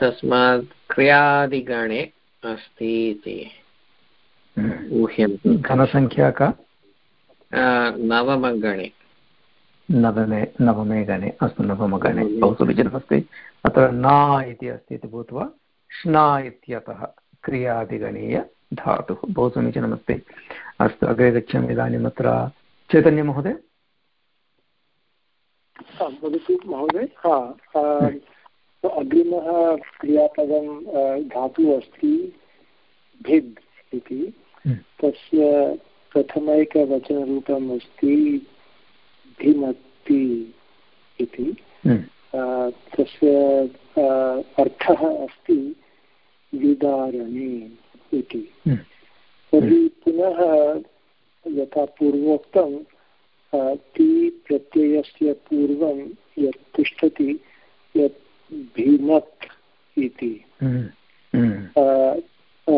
S5: तस्मात् क्रियादिगणे अस्ति इति ऊह्यन्ति।
S1: घनसङ्ख्या का?
S5: नवमगणे।
S1: नवमे नवमे गणे। अस्तु नवमगणे। बहु समीचीनमस्ति अत्र न इति अस्ति इति भूत्वा श्ना इत्यतः क्रियादिगणीय धातुः बहु समीचीनमस्ति अस्तु अग्रे गच्छामि इदानीम् अत्र चैतन्यमहोदय
S11: वदतु महोदय हा अग्रिमः क्रियापदं धातुः अस्ति भिद् इति हम्म। तस्य प्रथमैकवचनरूपम् अस्ति भिमति इति हम्म। तस्य अर्थः अस्ति विदारणे इति हम्म। तर्हि पुनः यथा पूर्वोक्तं ति प्रत्ययस्य पूर्वं यत् तिष्ठति यत् भिनत् इति। हम्म।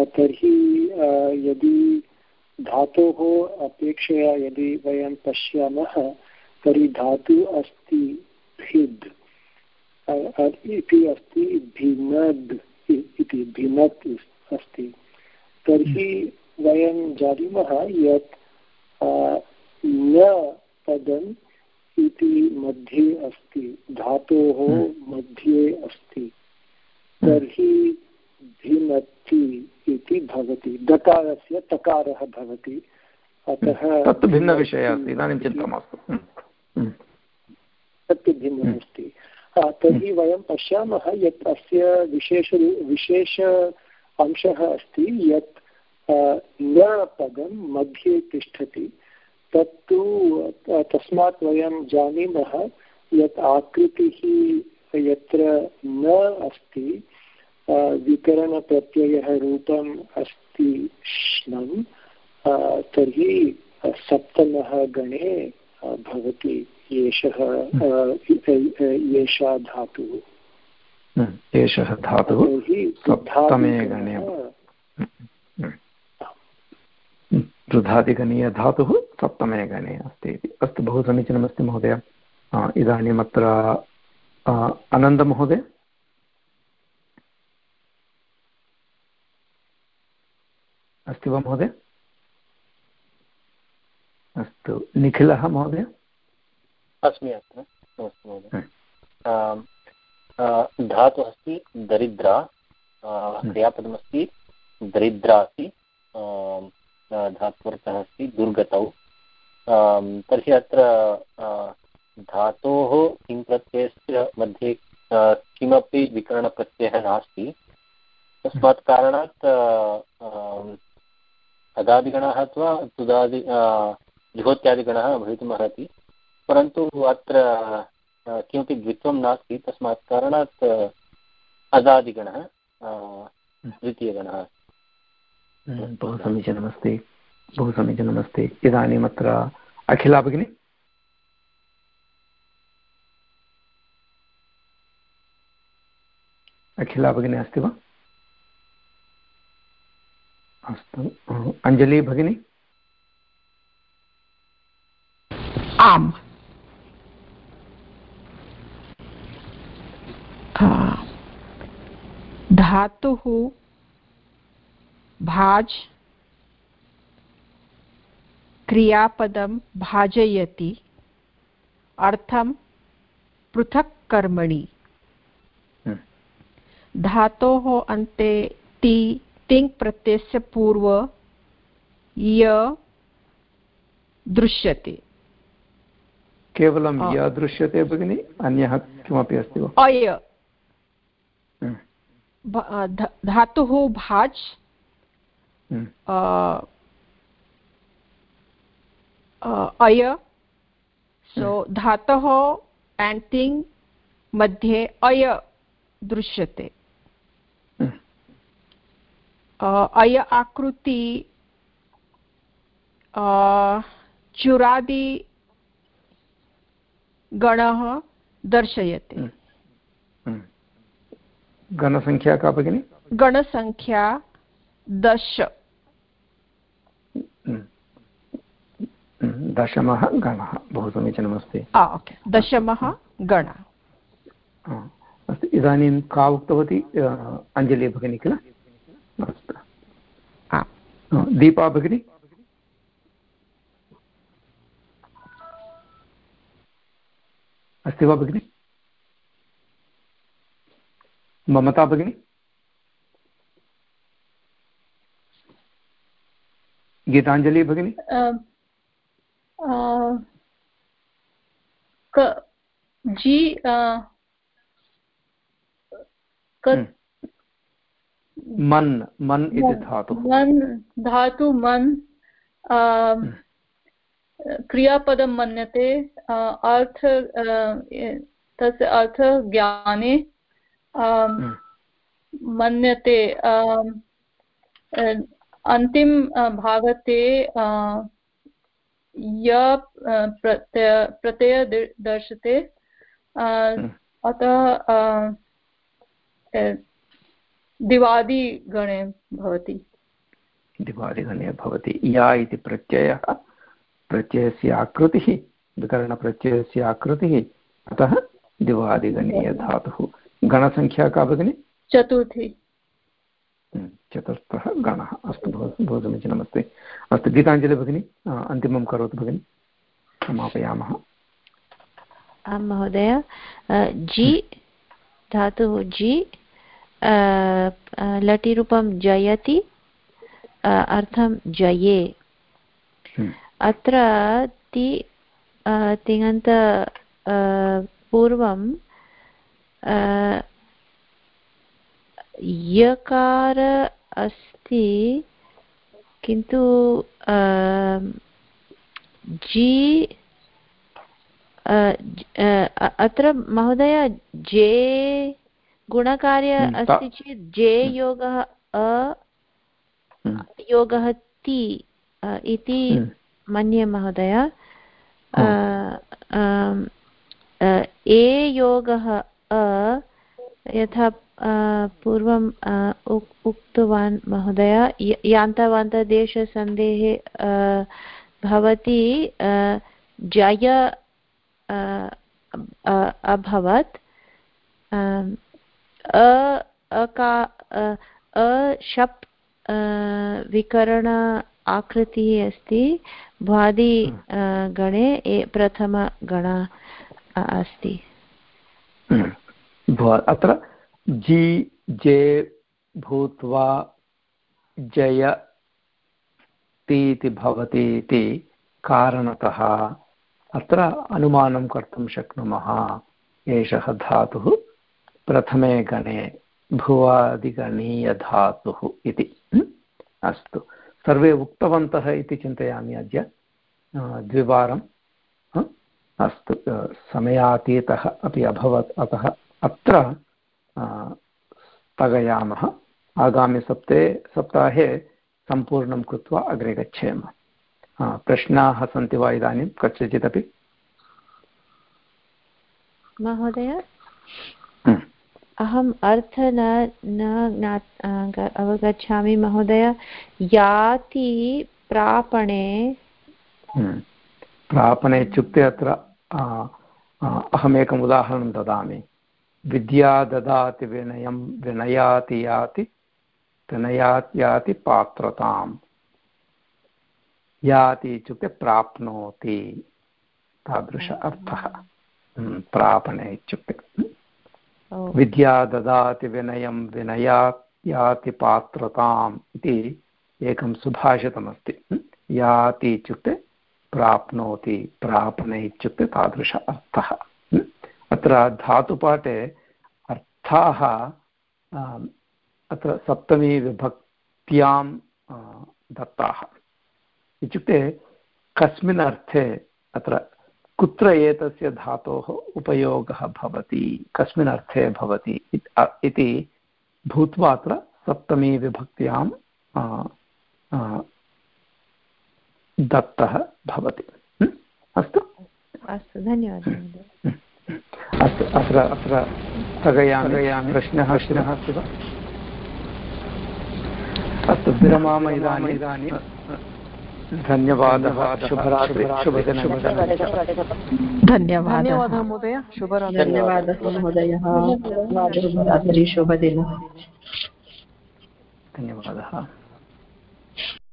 S11: तर्हि यदि धातोः अपेक्षया यदि वयं पश्यामः तर्हि धातु अस्ति भिद्। इति अस्ति भिनद् इति भिनत् अस्ति। तर्हि वयं जानीमः यत् न पदम् इति मध्ये अस्ति धातोः मध्ये अस्ति। तर्हि भिनत्ति इति भवति दकारस्य तकारः भवति। अतः
S1: तत्तु भिन्नविषयः अस्ति इदानीं चिन्ता मास्तु।
S11: तत्तु भिन्नमस्ति। तर्हि वयं पश्यामः यत् अस्य विशेष विशेष अंशः अस्ति यत् पदं मध्ये तिष्ठति तत्तु तस्मात् वयं जानीमः यत् आकृतिः यत्र न अस्ति विकरणप्रत्ययः रूपम् अस्ति श्नं तर्हि सप्तमः गणे भवति एषः एषा धातुः।
S1: एषः धातुः सप्तमे गणे। वृद्धादिगणीयधातुः सप्तमे गणे अस्ति इति। अस्तु, बहु समीचीनमस्ति महोदय। इदानीम् अत्र आनन्दमहोदय? अस्ति वा महोदय? अस्तु, निखिलः महोदय?
S17: अस्मि अत्र नमस्ते महोदय। धातुः अस्ति, दरिद्रा। क्रियापदमस्ति, दरिद्रा अस्ति। धात्वर्थः अस्ति दुर्गतौ तर्हि अत्र धातोः किं प्रत्ययस्य मध्ये किमपि विकरणप्रत्ययः नास्ति। तस्मात् कारणात् अदादिगणः अथवा तुदादि जुहोत्यादिगणः भवितुमर्हति। परन्तु अत्र किमपि द्वित्वं नास्ति। तस्मात् कारणात् अदादिगणः द्वितीयगणः
S1: बहु समीचीनमस्ति बहु समीचीनमस्ति इदानीम् अत्र अखिला भगिनी। अखिला भगिनी अस्ति वा? अस्तु। अञ्जलि भगिनी।
S8: आम्। धातुः भाज् क्रियापदं भाजयति अर्थं पृथक् कर्मणि। धातोः अन्ते ति तिङ् प्रत्ययस्य पूर्व य दृश्यते।
S1: केवलं य दृश्यते भगिनि अन्यः किमपि अस्ति वा?
S8: अय। धातुः भाज् अय सो धातोः एण्ड् तिङ् मध्ये अय दृश्यते. अय आकृति चुरादि गणः दर्शयते.
S1: गणसङ्ख्या का भगिनि
S8: गणसङ्ख्या दश.
S1: दशमः गणः बहु समीचीनमस्ति।
S8: दशमः गणः।
S1: अस्तु इदानीं का उक्तवती? अञ्जलि भगिनी किल? अस्तु। दीपा भगिनी? अस्ति वा भगिनि? ममता भगिनि? गीताञ्जलि भगिनि?
S4: जी
S1: मन् मन् इति धातु।
S4: मन् धातु मन् क्रियापदं मन्यते अर्थ तस्य अर्थः ज्ञाने मन्यते अन्तिम भागते य प्रत्यय प्रत्यय दर्शते अतः दिवादिगणे भवति।
S1: दिवादिगणे भवति। या इति प्रत्ययः प्रत्ययस्य आकृतिः विकरणप्रत्ययस्य आकृतिः अतः दिवादिगणीयधातुः गणसङ्ख्या का भगिनि?
S4: चतुर्थी।
S1: चतुर्थः गणः। अस्तु बहु बहु समीचीनमस्ति अस्तु गीताञ्जलि भगिनि अन्तिमं करोतु भगिनि। समापयामः।
S3: आं महोदय जि धातुः जि लटिरूपं जयति अर्थं जये। अत्र ति तिङन्त पूर्वं यकार अस्ति किन्तु जि अत्र महोदय जे गुणकार्य अस्ति चेत् जे योगः अ योगः ति इति मन्ये महोदय। ए योगः अ यथा पूर्वम् उक्तवान् महोदय। यान्तवान्तदेशसन्धेः भवति जय अभवत्। अका अशप् विकरण आकृतिः अस्ति। भ्वादि गणे प्रथमगण अस्ति।
S1: अत्र जि, जे भूत्वा जय इति भवति इति कारणतः अत्र अनुमानं कर्तुं शक्नुमः। एषः धातुः प्रथमे गणे भुवादिगणीयधातुः इति। अस्तु। सर्वे उक्तवन्तः इति चिन्तयामि अद्य। द्विवारं। अस्तु। समयातीतः अपि अभवत्। अतः अत्र स्थगयामः। आगामिसप्ते सप्ताहे सम्पूर्णं कृत्वा अग्रे गच्छेम। प्रश्नाः सन्ति वा इदानीं? कस्यचिदपि
S3: महोदय? अहम् अर्थ न न अवगच्छामि महोदय। याति प्रापणे
S1: प्रापणे इत्युक्ते अत्र अहमेकम् उदाहरणं ददामि। विद्या ददाति विनयं विनयाति याति विनयात् याति पात्रताम्। याति इत्युक्ते प्राप्नोति। तादृश अर्थः। प्रापणे इत्युक्ते। विद्या ददाति विनयं विनयात् याति पात्रताम् इति एकं सुभाषितमस्ति। याति इत्युक्ते प्राप्नोति प्रापणे इत्युक्ते तादृश अर्थः। अत्र धातुपाठे अर्थाः अत्र सप्तमी विभक्त्यां दत्ताः। इत्युक्ते कस्मिन् अर्थे अत्र कुत्र एतस्य धातोः उपयोगः भवति, कस्मिन् अर्थे भवति इति भूत्वा अत्र सप्तमी विभक्त्यां दत्तः भवति। अस्तु?
S3: अस्तु, धन्यवादः
S1: अस्तु अत्र अत्र स्थगयामि प्रश्नः प्रश्नः अस्ति वा? अस्तु विरमाम इदानीम् इदानीं। धन्यवादः। शुभरात्रि। शुभदिन।
S8: धन्यवादः। महोदय। शुभरात्रि।
S15: धन्यवादः महोदयः। शुभरात्रि शुभदिन।
S1: धन्यवादः।